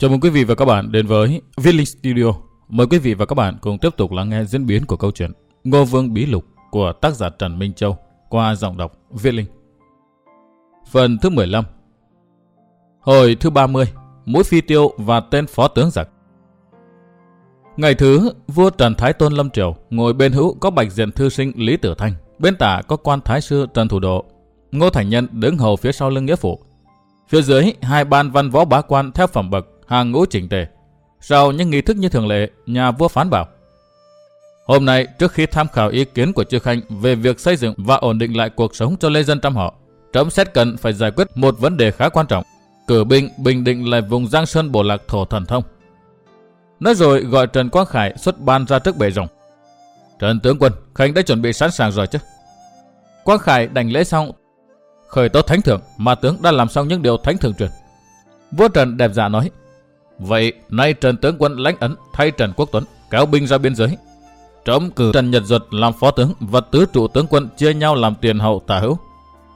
Chào mừng quý vị và các bạn đến với Viết Linh Studio. Mời quý vị và các bạn cùng tiếp tục lắng nghe diễn biến của câu chuyện Ngô Vương Bí Lục của tác giả Trần Minh Châu qua giọng đọc Viết Linh. Phần thứ 15 Hồi thứ 30 Mũi phi tiêu và tên phó tướng giặc Ngày thứ, vua Trần Thái Tôn Lâm Triều ngồi bên hữu có bạch diện thư sinh Lý Tử Thanh, bên tả có quan thái sư Trần Thủ Độ. Ngô Thành Nhân đứng hầu phía sau lưng nghĩa phụ. Phía dưới, hai ban văn võ bá quan theo phẩm bậc, hàng ngũ chỉnh tề. Sau những nghi thức như thường lệ, nhà vua phán bảo. Hôm nay, trước khi tham khảo ý kiến của Chư Khanh về việc xây dựng và ổn định lại cuộc sống cho lê dân trăm họ, trẫm xét cần phải giải quyết một vấn đề khá quan trọng. Cử binh bình định lại vùng Giang Sơn bổ Lạc Thổ Thần Thông. Nói rồi gọi Trần Quang Khải xuất ban ra trước bệ rồng. Trần tướng quân, Khanh đã chuẩn bị sẵn sàng rồi chứ? Quang Khải đành lễ xong, khởi tố thánh thượng mà tướng đã làm xong những điều thánh thượng truyền. Vua Trần đẹp dạ nói, vậy nay Trần tướng quân lãnh ấn thay Trần Quốc Tuấn kéo binh ra biên giới. Trẫm cử Trần Nhật Duật làm phó tướng và tứ trụ tướng quân chia nhau làm tiền hậu tả hữu.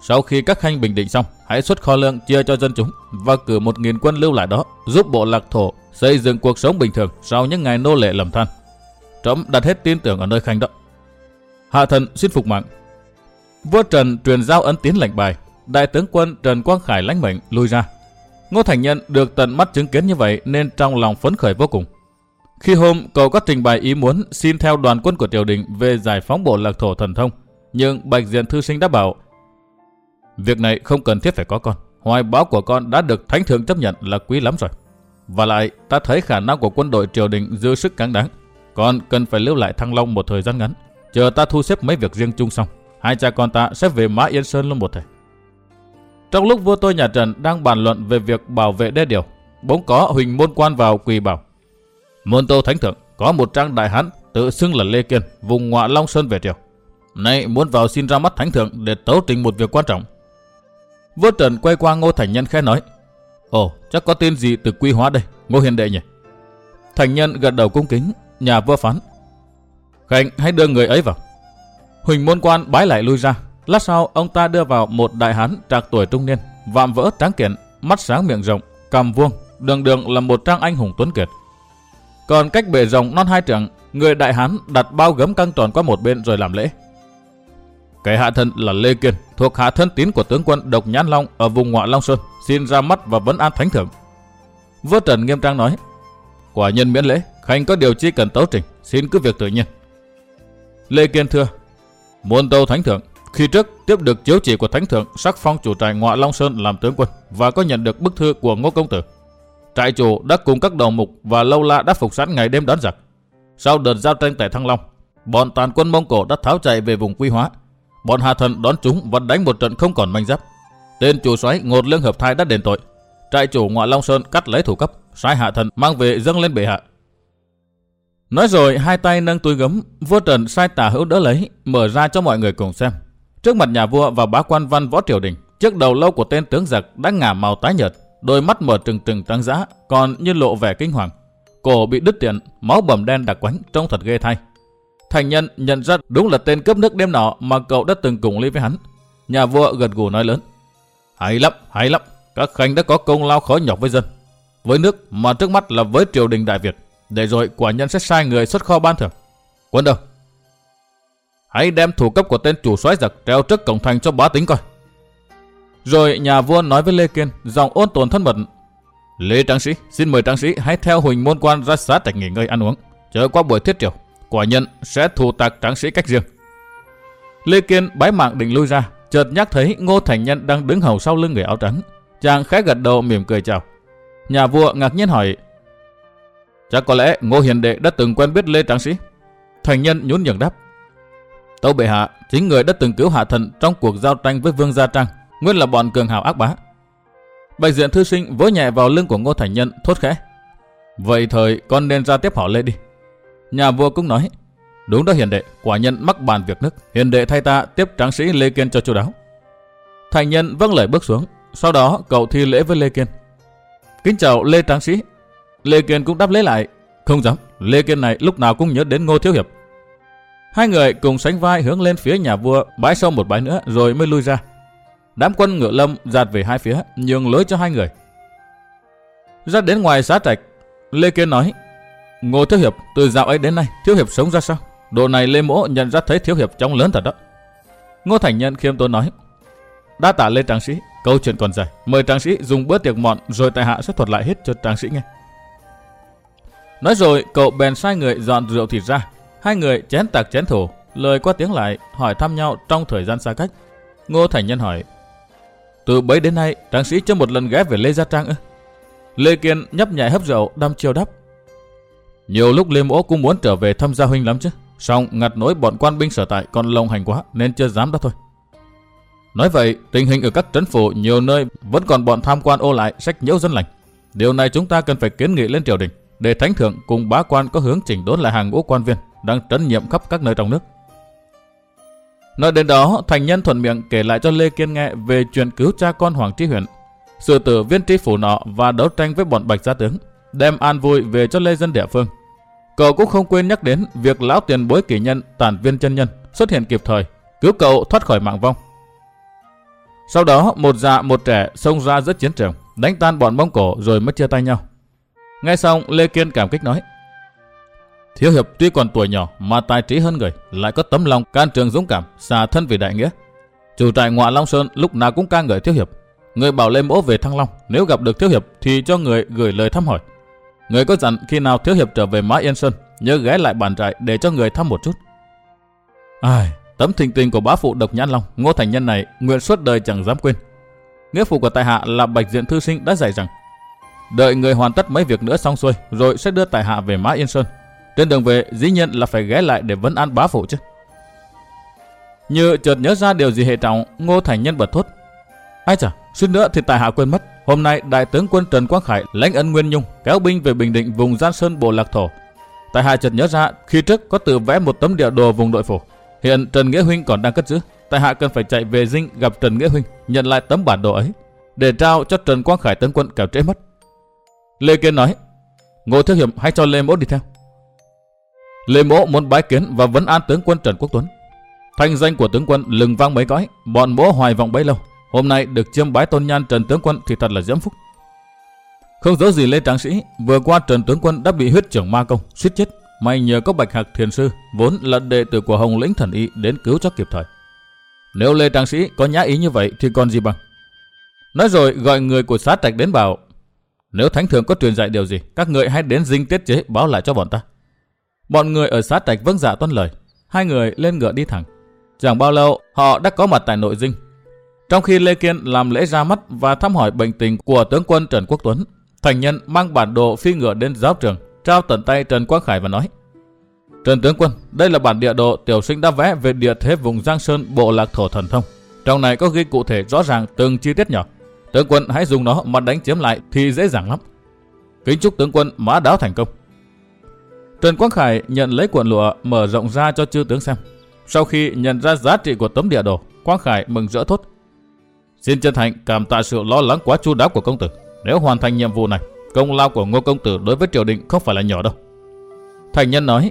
Sau khi các khanh bình định xong, hãy xuất kho lương chia cho dân chúng và cử một nghìn quân lưu lại đó giúp bộ lạc thổ xây dựng cuộc sống bình thường sau những ngày nô lệ lầm than. Trẫm đặt hết tin tưởng ở nơi khanh đó. Hạ thần xin phục mạng. Vua Trần truyền giao ấn tiến lệnh bài, đại tướng quân Trần Quang Khải lãnh mệnh lui ra. Ngô Thành Nhân được tận mắt chứng kiến như vậy nên trong lòng phấn khởi vô cùng. Khi hôm cậu có trình bày ý muốn xin theo đoàn quân của triều đình về giải phóng bộ lạc thổ thần thông, nhưng Bạch Diện Thư Sinh đã bảo Việc này không cần thiết phải có con. Hoài báo của con đã được thánh thượng chấp nhận là quý lắm rồi. Và lại, ta thấy khả năng của quân đội triều đình dư sức cáng đáng. Con cần phải lưu lại Thăng Long một thời gian ngắn. Chờ ta thu xếp mấy việc riêng chung xong. Hai cha con ta sẽ về Mã Yên Sơn luôn một thời. Trong lúc vua tôi nhà Trần đang bàn luận về việc bảo vệ đê điều, bỗng có Huỳnh Môn Quan vào quỳ bảo. Môn Tô Thánh Thượng có một trang đại hán tự xưng là Lê Kiên, vùng ngoại Long Sơn về triều. Nay muốn vào xin ra mắt Thánh Thượng để tấu trình một việc quan trọng. Vua Trần quay qua Ngô Thành Nhân khẽ nói. Ồ, chắc có tin gì từ quy hóa đây, Ngô Hiền Đệ nhỉ? Thành Nhân gật đầu cung kính, nhà vua phán. “Khánh hãy đưa người ấy vào. Huỳnh môn quan bái lại lui ra. Lát sau, ông ta đưa vào một đại hán trạc tuổi trung niên, vạm vỡ tráng kiện, mắt sáng miệng rộng, cằm vuông, đường đường là một trang anh hùng tuấn kiệt. Còn cách bề rộng non hai trượng, người đại hán đặt bao gấm căng tròn qua một bên rồi làm lễ. kẻ hạ thân là Lê Kiên, thuộc hạ thân tín của tướng quân Độc Nhãn Long ở vùng ngoại Long Sơn, xin ra mắt và vấn an thánh thượng. Vua Trần nghiêm trang nói, quả nhân miễn lễ, khanh có điều chi cần tấu trình, xin cứ việc tự nhiên. Lê Kiên thưa, muôn tâu thánh thượng, khi trước tiếp được chiếu chỉ của thánh thượng sắc phong chủ trại ngoại Long Sơn làm tướng quân và có nhận được bức thư của Ngô Công Tử. Trại chủ đã cùng các đầu mục và lâu la đã phục sẵn ngày đêm đón giặc. Sau đợt giao tranh tại Thăng Long, bọn tàn quân Mông Cổ đã tháo chạy về vùng Quy Hóa, bọn Hà Thần đón chúng và đánh một trận không còn manh giáp. Tên chủ soái Ngột Lương Hợp Thai đã đền tội. Trại chủ ngoại Long Sơn cắt lấy thủ cấp, sai Hạ Thần mang về dâng lên bệ hạ. Nói rồi hai tay nâng túi gấm, vua Trần sai tả hữu đỡ lấy, mở ra cho mọi người cùng xem. Trước mặt nhà vua và bá quan văn võ triều đình, chiếc đầu lâu của tên tướng giặc đã ngả màu tái nhợt, đôi mắt mở trừng trừng trắng dã, còn như lộ vẻ kinh hoàng. Cổ bị đứt tiện, máu bầm đen đặc quánh, trông thật ghê thay. Thành nhân nhận ra đúng là tên cướp nước đêm nọ mà cậu đã từng cùng ly với hắn. Nhà vua gật gù nói lớn. Hay lắm, hay lắm. Các khanh đã có công lao khó nhọc với dân. Với nước mà trước mắt là với triều đình Đại Việt. Để rồi quả nhân sẽ sai người xuất kho ban thưởng. Quân đâu? Hãy đem thủ cấp của tên chủ soái giặc treo trước cổng thành cho bá tính coi. Rồi nhà vua nói với Lê Kiên, giọng ôn tồn thân mật. Lê Tráng Sĩ, xin mời Tráng Sĩ hãy theo Huỳnh Môn Quan ra xá trạch nghỉ ngơi ăn uống. Chờ qua buổi thiết triều, quả nhân sẽ thù tạc Tráng Sĩ cách riêng. Lê Kiên bái mạng định lui ra, chợt nhắc thấy Ngô Thành Nhân đang đứng hầu sau lưng người áo trắng. Chàng khẽ gật đầu mỉm cười chào. Nhà vua ngạc nhiên hỏi, chắc có lẽ Ngô Hiền Đệ đã từng quen biết Lê Tráng Sĩ. Thành Nhân nhún nhường đáp, Tâu bệ hạ, chính người đã từng cứu hạ thần trong cuộc giao tranh với Vương Gia Trang, nguyên là bọn cường hào ác bá. Bạch diện thư sinh vỗ nhẹ vào lưng của Ngô Thành Nhân, thốt khẽ. Vậy thời con nên ra tiếp họ Lê đi. Nhà vua cũng nói, đúng đó hiền đệ, quả nhân mắc bàn việc nước, hiền đệ thay ta tiếp tráng sĩ Lê Kiên cho chu đáo. Thành nhân vâng lời bước xuống, sau đó cậu thi lễ với Lê Kiên. Kính chào Lê Tráng Sĩ. Lê Kiên cũng đáp lễ lại. Không dám, Lê Kiên này lúc nào cũng nhớ đến Ngô Thiếu Hiệp. Hai người cùng sánh vai hướng lên phía nhà vua, bái sâu một bái nữa rồi mới lui ra. Đám quân ngựa lâm giạt về hai phía, nhường lối cho hai người. Ra đến ngoài xá trạch, Lê Kiên nói, Ngô Thiếu Hiệp, từ dạo ấy đến nay, Thiếu Hiệp sống ra sao? Độ này Lê Mỗ nhận ra thấy Thiếu Hiệp trông lớn thật đó. Ngô Thành Nhân khiêm tốn nói, Đa tả Lê Tráng Sĩ, câu chuyện còn dài. Mời Tráng Sĩ dùng bữa tiệc mọn rồi tại hạ sẽ thuật lại hết cho Tráng Sĩ nghe. Nói rồi, cậu bèn sai người dọn rượu thịt ra. Hai người chén tạc chén thủ, lời qua tiếng lại, hỏi thăm nhau trong thời gian xa cách. Ngô Thành Nhân hỏi, từ bấy đến nay, Tráng Sĩ chưa một lần ghé về Lê Gia Trang ư? Lê Kiên nhấp nhảy hấp rượu, đăm chiêu đáp. Nhiều lúc Lê Mỗ cũng muốn trở về thăm gia huynh lắm chứ. Xong ngặt nỗi bọn quan binh sở tại còn lồng hành quá nên chưa dám đó thôi. Nói vậy, tình hình ở các trấn phủ nhiều nơi vẫn còn bọn tham quan ô lại sách nhiễu dân lành. Điều này chúng ta cần phải kiến nghị lên triều đình để thánh thượng cùng bá quan có hướng chỉnh đốn lại hàng ngũ quan viên đang trấn nhiệm khắp các nơi trong nước. Nói đến đó, thành nhân thuận miệng kể lại cho Lê Kiên nghe về chuyện cứu cha con Hoàng Trí Huyện, sự tử viên trí phủ nọ và đấu tranh với bọn Bạch Gia Tướng, đem an vui về cho lê dân địa phương. Cậu cũng không quên nhắc đến việc lão tiền bối kỷ nhân tản viên chân nhân xuất hiện kịp thời, cứu cậu thoát khỏi mạng vong. Sau đó, một già một trẻ xông ra giữa chiến trường, đánh tan bọn Mông Cổ rồi mất chia tay nhau. Ngay xong, Lê Kiên cảm kích nói, Thiếu hiệp tuy còn tuổi nhỏ mà tài trí hơn người, lại có tấm lòng can trường dũng cảm, xả thân vì đại nghĩa. Chủ trại ngoại Long Sơn lúc nào cũng ca ngợi thiếu hiệp. Người bảo Lê mỗ về Thăng Long, nếu gặp được thiếu hiệp thì cho người gửi lời thăm hỏi. Người có dặn khi nào thiếu hiệp trở về Mã Yên Sơn, nhớ ghé lại bản trại để cho người thăm một chút. Ai, tấm thình tình của bá phụ độc nhãn long, ngô thành nhân này nguyện suốt đời chẳng dám quên. Nghĩa phụ của tại hạ là bạch diện thư sinh đã dạy rằng, đợi người hoàn tất mấy việc nữa xong xuôi, rồi sẽ đưa tài hạ về Mã Yên Sơn. Trên đường về, dĩ nhiên là phải ghé lại để vấn an bá phụ chứ. Như chợt nhớ ra điều gì hệ trọng, ngô thành nhân bật thốt. Ai chả, suýt nữa thì tài hạ quên mất. Hôm nay đại tướng quân Trần Quang Khải lãnh ân Nguyên Nhung kéo binh về Bình Định vùng Giang Sơn Bộ Lạc Thổ. tài hạ chợt nhớ ra khi trước có tự vẽ một tấm địa đồ vùng đội phủ. Hiện Trần Nghĩa Huynh còn đang cất giữ. tài hạ cần phải chạy về dinh gặp Trần Nghĩa Huynh nhận lại tấm bản đồ ấy để trao cho Trần Quang Khải tướng quân kẻo trễ mất. Lê Kiên nói, Ngô Thiếu Hiệp hãy cho Lê Mỗ đi theo. Lê Mỗ muốn bái kiến và vấn an tướng quân Trần Quốc Tuấn. Thanh danh của tướng quân lừng vang mấy cõi, bọn mỗ hoài vọng bấy lâu. Hôm nay được chiêm bái tôn nhan Trần tướng quân thì thật là diễm phúc. Không giấu gì Lê Tráng Sĩ, vừa qua Trần tướng quân đã bị huyết trưởng ma công, suýt chết. May nhờ có Bạch Hạc Thiền Sư, vốn là đệ tử của Hồng Lĩnh Thần Y đến cứu cho kịp thời. Nếu Lê Tráng Sĩ có nhã ý như vậy thì còn gì bằng. Nói rồi gọi người của sát trạch đến bảo, nếu thánh thượng có truyền dạy điều gì, các người hãy đến dinh tiết chế báo lại cho bọn ta. Bọn người ở sát trạch vâng dạ tuân lời, hai người lên ngựa đi thẳng. Chẳng bao lâu, họ đã có mặt tại nội dinh. Trong khi Lê Kiên làm lễ ra mắt và thăm hỏi bệnh tình của tướng quân Trần Quốc Tuấn, thành nhân mang bản đồ phi ngựa đến giáo trường, trao tận tay Trần Quang Khải và nói Trần tướng quân, đây là bản địa đồ tiểu sinh đã vẽ về địa thế vùng Giang Sơn bộ lạc thổ thần thông. Trong này có ghi cụ thể rõ ràng từng chi tiết nhỏ. Tướng quân hãy dùng nó mà đánh chiếm lại thì dễ dàng lắm. Kính chúc tướng quân mã đáo thành công. Trần Quang Khải nhận lấy cuộn lụa mở rộng ra cho chư tướng xem. Sau khi nhận ra giá trị của tấm địa đồ, Quang Khải mừng rỡ thốt. Xin chân thành cảm tạ sự lo lắng quá chu đáo của công tử. Nếu hoàn thành nhiệm vụ này, công lao của Ngô công tử đối với triều đình không phải là nhỏ đâu. Thành nhân nói,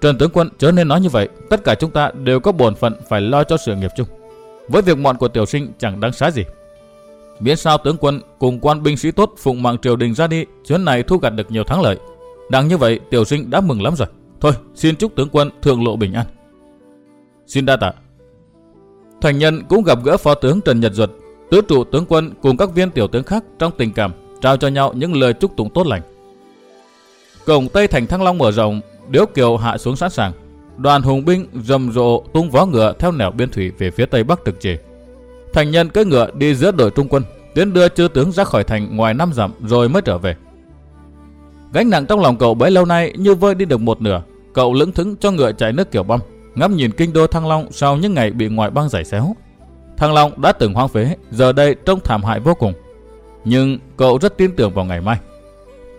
Trần tướng quân chớ nên nói như vậy, tất cả chúng ta đều có bổn phận phải lo cho sự nghiệp chung. Với việc mọn của tiểu sinh chẳng đáng xá gì. Miễn sao tướng quân cùng quan binh sĩ tốt phụng mạng triều đình ra đi, chuyến này thu gặt được nhiều thắng lợi, đang như vậy tiểu sinh đã mừng lắm rồi. Thôi xin chúc tướng quân thượng lộ bình an. Xin đa tạ. Thành nhân cũng gặp gỡ phó tướng Trần Nhật Duật, tứ trụ tướng quân cùng các viên tiểu tướng khác trong tình cảm trao cho nhau những lời chúc tụng tốt lành. Cổng Tây thành Thăng Long mở rộng, điếu kiều hạ xuống sẵn sàng. Đoàn hùng binh rầm rộ tung vó ngựa theo nẻo biên thủy về phía tây bắc trực trì. Thành nhân cưỡi ngựa đi giữa đội trung quân, tiến đưa chư tướng ra khỏi thành ngoài năm dặm rồi mới trở về. Gánh nặng trong lòng cậu bấy lâu nay như vơi đi được một nửa. Cậu lững thững cho ngựa chạy nước kiểu băm, ngắm nhìn kinh đô Thăng Long sau những ngày bị ngoại bang giải xéo. Thăng Long đã từng hoang phế, giờ đây trông thảm hại vô cùng. Nhưng cậu rất tin tưởng vào ngày mai.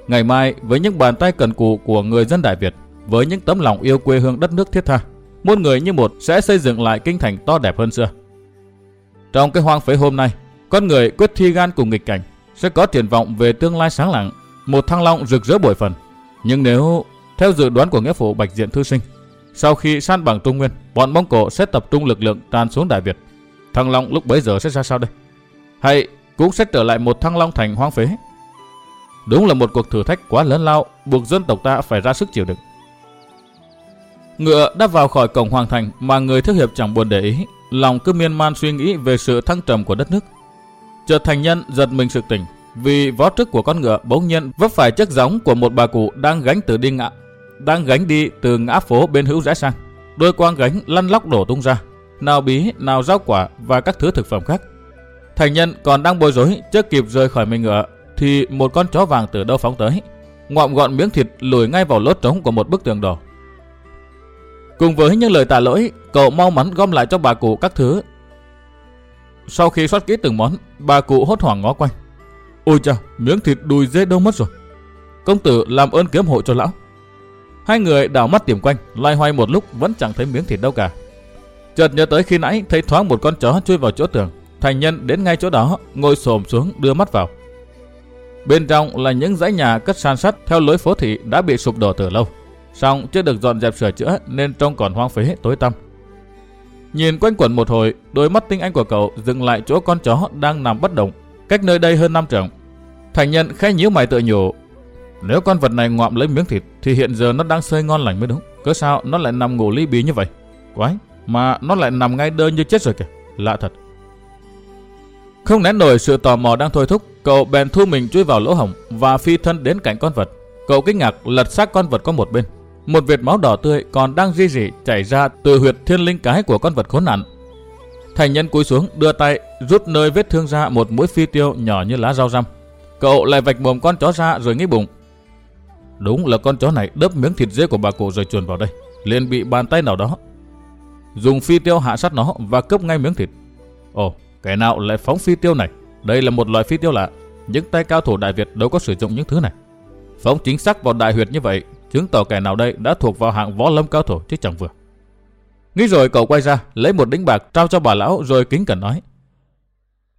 Ngày mai với những bàn tay cần cù của người dân Đại Việt, với những tấm lòng yêu quê hương đất nước thiết tha, muôn người như một sẽ xây dựng lại kinh thành to đẹp hơn xưa. Trong cái hoang phế hôm nay, con người quyết thi gan cùng nghịch cảnh, sẽ có triển vọng về tương lai sáng lạng một thăng long rực rỡ bội phần. Nhưng nếu theo dự đoán của nghĩa phụ Bạch Diện Thư Sinh, sau khi san bằng Trung Nguyên, bọn Mông Cổ sẽ tập trung lực lượng tràn xuống Đại Việt. Thăng Long lúc bấy giờ sẽ ra sao đây? Hay cũng sẽ trở lại một Thăng Long thành hoang phế? Đúng là một cuộc thử thách quá lớn lao, buộc dân tộc ta phải ra sức chịu đựng. Ngựa đã vào khỏi cổng hoàng thành mà người thiếu hiệp chẳng buồn để ý, lòng cứ miên man suy nghĩ về sự thăng trầm của đất nước. Chợt thành nhân giật mình sự tỉnh, vì vó trước của con ngựa bỗng nhiên vấp phải chiếc gióng của một bà cụ đang gánh từ đi ngã, đang gánh đi từ ngã phố bên hữu rẽ sang. Đôi quang gánh lăn lóc đổ tung ra, nào bí, nào rau quả và các thứ thực phẩm khác. Thành nhân còn đang bối rối, chưa kịp rời khỏi mình ngựa, thì một con chó vàng từ đâu phóng tới, ngoạm gọn miếng thịt lùi ngay vào lốt trống của một bức tường đỏ. Cùng với những lời tạ lỗi, cậu mau mắn gom lại cho bà cụ các thứ. Sau khi soát kỹ từng món, bà cụ hốt hoảng ngó quanh. Ôi chà, miếng thịt đùi dê đâu mất rồi. Công tử làm ơn kiếm hộ cho lão. Hai người đảo mắt tìm quanh, loay hoay một lúc vẫn chẳng thấy miếng thịt đâu cả. Chợt nhớ tới khi nãy thấy thoáng một con chó chui vào chỗ tường. Thành nhân đến ngay chỗ đó, ngồi xổm xuống đưa mắt vào. Bên trong là những dãy nhà cất san sắt theo lối phố thị đã bị sụp đổ từ lâu. Xong chưa được dọn dẹp sửa chữa nên trông còn hoang phế tối tăm. Nhìn quanh quẩn một hồi, đôi mắt tinh anh của cậu dừng lại chỗ con chó đang nằm bất động, cách nơi đây hơn năm trượng. Thành nhân khẽ nhíu mày tự nhủ, nếu con vật này ngoạm lấy miếng thịt thì hiện giờ nó đang sơi ngon lành mới đúng. Cớ sao nó lại nằm ngủ ly bí như vậy? Quái, mà nó lại nằm ngay đơn như chết rồi kìa. Lạ thật. Không nén nổi sự tò mò đang thôi thúc, cậu bèn thu mình chui vào lỗ hổng và phi thân đến cạnh con vật. Cậu kinh ngạc lật xác con vật có một bên. Một vệt máu đỏ tươi còn đang di rỉ chảy ra từ huyệt thiên linh cái của con vật khốn nạn. Thành nhân cúi xuống đưa tay rút nơi vết thương ra một mũi phi tiêu nhỏ như lá rau răm. Cậu lại vạch mồm con chó ra rồi nghĩ bụng. Đúng là con chó này đớp miếng thịt dê của bà cụ rồi chuồn vào đây. liền bị bàn tay nào đó. Dùng phi tiêu hạ sát nó và cướp ngay miếng thịt. Ồ, kẻ nào lại phóng phi tiêu này? Đây là một loại phi tiêu lạ. Những tay cao thủ Đại Việt đâu có sử dụng những thứ này. Phóng chính xác vào đại huyệt như vậy, chứng tỏ kẻ nào đây đã thuộc vào hạng võ lâm cao thủ chứ chẳng vừa. Nghĩ rồi cậu quay ra, lấy một đĩnh bạc trao cho bà lão rồi kính cẩn nói.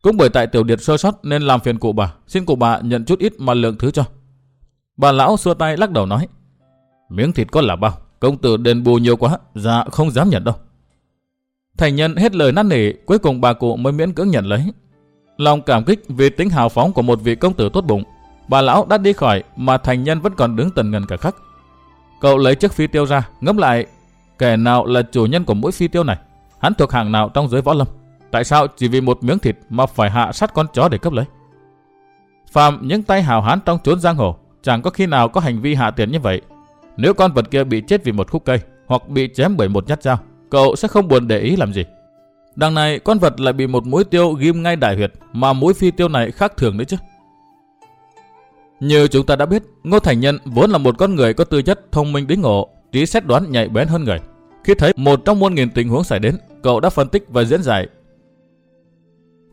Cũng bởi tại tiểu điệt sơ sót nên làm phiền cụ bà, xin cụ bà nhận chút ít mà lượng thứ cho. Bà lão xua tay lắc đầu nói. Miếng thịt có là bao, công tử đền bù nhiều quá, dạ không dám nhận đâu. Thành nhân hết lời năn nỉ, cuối cùng bà cụ mới miễn cưỡng nhận lấy. Lòng cảm kích vì tính hào phóng của một vị công tử tốt bụng, bà lão đã đi khỏi mà thành nhân vẫn còn đứng tần ngần cả khắc. Cậu lấy chiếc phi tiêu ra, ngẫm lại, kẻ nào là chủ nhân của mỗi phi tiêu này? Hắn thuộc hàng nào trong giới võ lâm? Tại sao chỉ vì một miếng thịt mà phải hạ sát con chó để cướp lấy? Phạm những tay hào hán trong chốn giang hồ, chẳng có khi nào có hành vi hạ tiền như vậy. Nếu con vật kia bị chết vì một khúc cây, hoặc bị chém bởi một nhát dao, cậu sẽ không buồn để ý làm gì. Đằng này con vật lại bị một mũi tiêu ghim ngay đại huyệt, mà mũi phi tiêu này khác thường nữa chứ. Như chúng ta đã biết, Ngô Thành Nhân vốn là một con người có tư chất thông minh đến ngộ, trí xét đoán nhạy bén hơn người. Khi thấy một trong muôn nghìn tình huống xảy đến, cậu đã phân tích và diễn giải.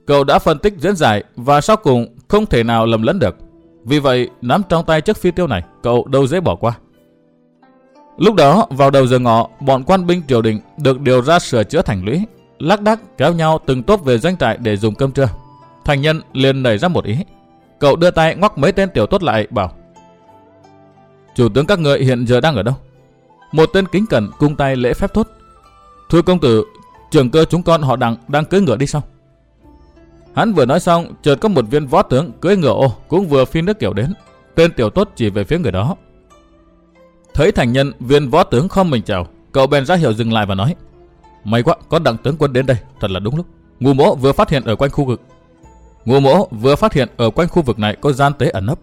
Cậu đã phân tích diễn giải và sau cùng không thể nào lầm lẫn được. Vì vậy, nắm trong tay chiếc phi tiêu này, cậu đâu dễ bỏ qua. Lúc đó, vào đầu giờ ngọ, bọn quan binh triều đình được điều ra sửa chữa thành lũy, lác đác kéo nhau từng tốt về doanh trại để dùng cơm trưa. Thành nhân liền nảy ra một ý. Cậu đưa tay ngoắc mấy tên tiểu tốt lại bảo. Chủ tướng các người hiện giờ đang ở đâu? Một tên kính cẩn cung tay lễ phép thốt. Thưa công tử, trưởng cơ chúng con họ đặng đang cưỡi ngựa đi sau. Hắn vừa nói xong, chợt có một viên võ tướng cưỡi ngựa ô cũng vừa phi nước kiểu đến. Tên tiểu tốt chỉ về phía người đó. Thấy thành nhân viên võ tướng không mình chào, cậu bèn ra hiệu dừng lại và nói: "May quá, có đặng tướng quân đến đây, thật là đúng lúc. Ngu Mỗ vừa phát hiện ở quanh khu vực. Ngô Mỗ vừa phát hiện ở quanh khu vực này có gian tế ẩn nấp."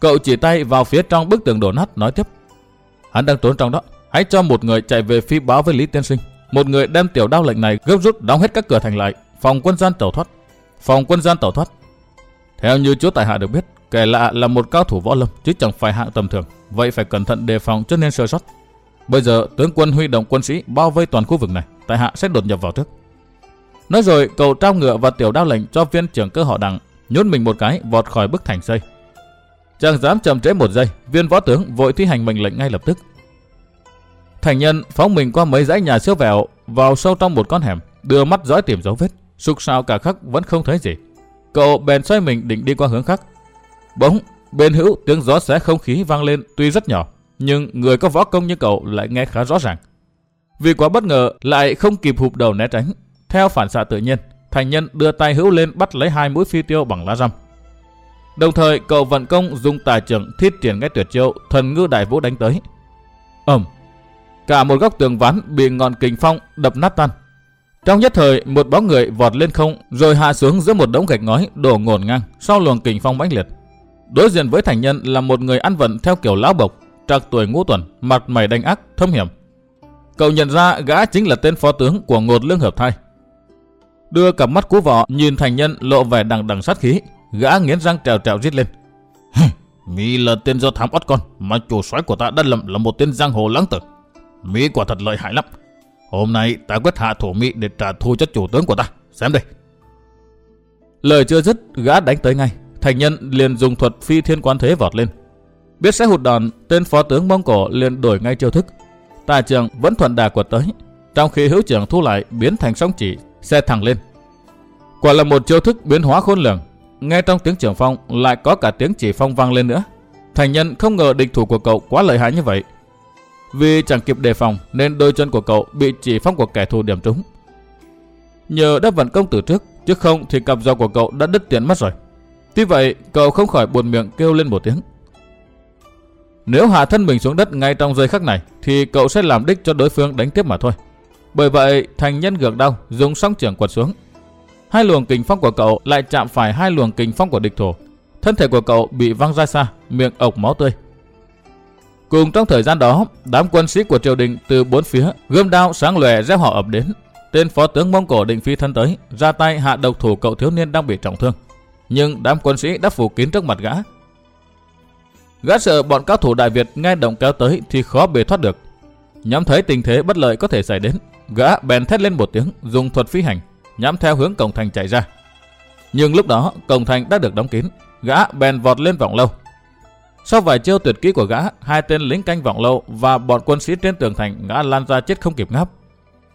Cậu chỉ tay vào phía trong bức tường đổ nát nói tiếp: "Hắn đang trốn trong đó, hãy cho một người chạy về phi báo với Lý Tiên Sinh, một người đem tiểu đao lệnh này gấp rút đóng hết các cửa thành lại, phòng quân gian tẩu thoát." Phòng quân gian tẩu thoát. Theo như chúa tài hạ được biết, kẻ lạ là một cao thủ võ lâm chứ chẳng phải hạng tầm thường, vậy phải cẩn thận đề phòng cho nên sơ sót. Bây giờ tướng quân huy động quân sĩ bao vây toàn khu vực này, tại hạ sẽ đột nhập vào trước. Nói rồi, cậu trao ngựa và tiểu đao lệnh cho viên trưởng cơ họ đặng, nhún mình một cái vọt khỏi bức thành xây. Chẳng dám chậm trễ một giây, viên võ tướng vội thi hành mệnh lệnh ngay lập tức. Thành nhân phóng mình qua mấy dãy nhà siêu vẹo vào sâu trong một con hẻm, đưa mắt dõi tìm dấu vết sục sao cả khắc vẫn không thấy gì. Cậu bèn xoay mình định đi qua hướng khác. Bỗng, bên hữu tiếng gió xé không khí vang lên tuy rất nhỏ, nhưng người có võ công như cậu lại nghe khá rõ ràng. Vì quá bất ngờ lại không kịp hụp đầu né tránh. Theo phản xạ tự nhiên, thành nhân đưa tay hữu lên bắt lấy hai mũi phi tiêu bằng lá răm. Đồng thời cậu vận công dùng tài trưởng thiết triển ngay tuyệt chiêu thần ngư đại vũ đánh tới. ầm, cả một góc tường ván bị ngọn kình phong đập nát tan. Trong nhất thời, một bóng người vọt lên không rồi hạ xuống giữa một đống gạch ngói đổ ngổn ngang sau luồng kình phong mãnh liệt. Đối diện với thành nhân là một người ăn vận theo kiểu lão bộc, trạc tuổi ngũ tuần, mặt mày đanh ác, thâm hiểm. Cậu nhận ra gã chính là tên phó tướng của ngột lương hợp thai. Đưa cặp mắt cú vỏ nhìn thành nhân lộ vẻ đằng đằng sát khí, gã nghiến răng trèo trèo giết lên. Mỹ là tên do thám ót con, mà chủ soái của ta đã lầm là một tên giang hồ lãng tử. Mỹ quả thật lợi hại lắm. Hôm nay ta quyết hạ thủ Mỹ để trả thù cho chủ tướng của ta. Xem đây. Lời chưa dứt, gã đánh tới ngay. Thành nhân liền dùng thuật phi thiên quan thế vọt lên. Biết sẽ hụt đòn, tên phó tướng Mông Cổ liền đổi ngay chiêu thức. Tà trường vẫn thuận đà quật tới, trong khi hữu trưởng thu lại biến thành sóng chỉ, xe thẳng lên. Quả là một chiêu thức biến hóa khôn lường. Nghe trong tiếng trưởng phong lại có cả tiếng chỉ phong vang lên nữa. Thành nhân không ngờ địch thủ của cậu quá lợi hại như vậy. Vì chẳng kịp đề phòng nên đôi chân của cậu bị chỉ phong của kẻ thù điểm trúng. Nhờ đã vận công từ trước, chứ không thì cặp giò của cậu đã đứt tiền mất rồi. Tuy vậy, cậu không khỏi buồn miệng kêu lên một tiếng. Nếu hạ thân mình xuống đất ngay trong giây khắc này, thì cậu sẽ làm đích cho đối phương đánh tiếp mà thôi. Bởi vậy, thành nhân gượng đau, dùng song trưởng quật xuống. Hai luồng kình phong của cậu lại chạm phải hai luồng kình phong của địch thủ. Thân thể của cậu bị văng ra xa, miệng ộc máu tươi. Cùng trong thời gian đó, đám quân sĩ của triều đình từ bốn phía gươm đao sáng lòe reo họ ập đến. Tên phó tướng Mông Cổ định phi thân tới, ra tay hạ độc thủ cậu thiếu niên đang bị trọng thương nhưng đám quân sĩ đã phủ kín trước mặt gã. Gã sợ bọn cao thủ Đại Việt nghe động kéo tới thì khó bề thoát được. Nhắm thấy tình thế bất lợi có thể xảy đến, gã bèn thét lên một tiếng, dùng thuật phi hành, nhắm theo hướng cổng thành chạy ra. Nhưng lúc đó cổng thành đã được đóng kín, gã bèn vọt lên vọng lâu. Sau vài chiêu tuyệt kỹ của gã, hai tên lính canh vọng lâu và bọn quân sĩ trên tường thành ngã lan ra chết không kịp ngáp.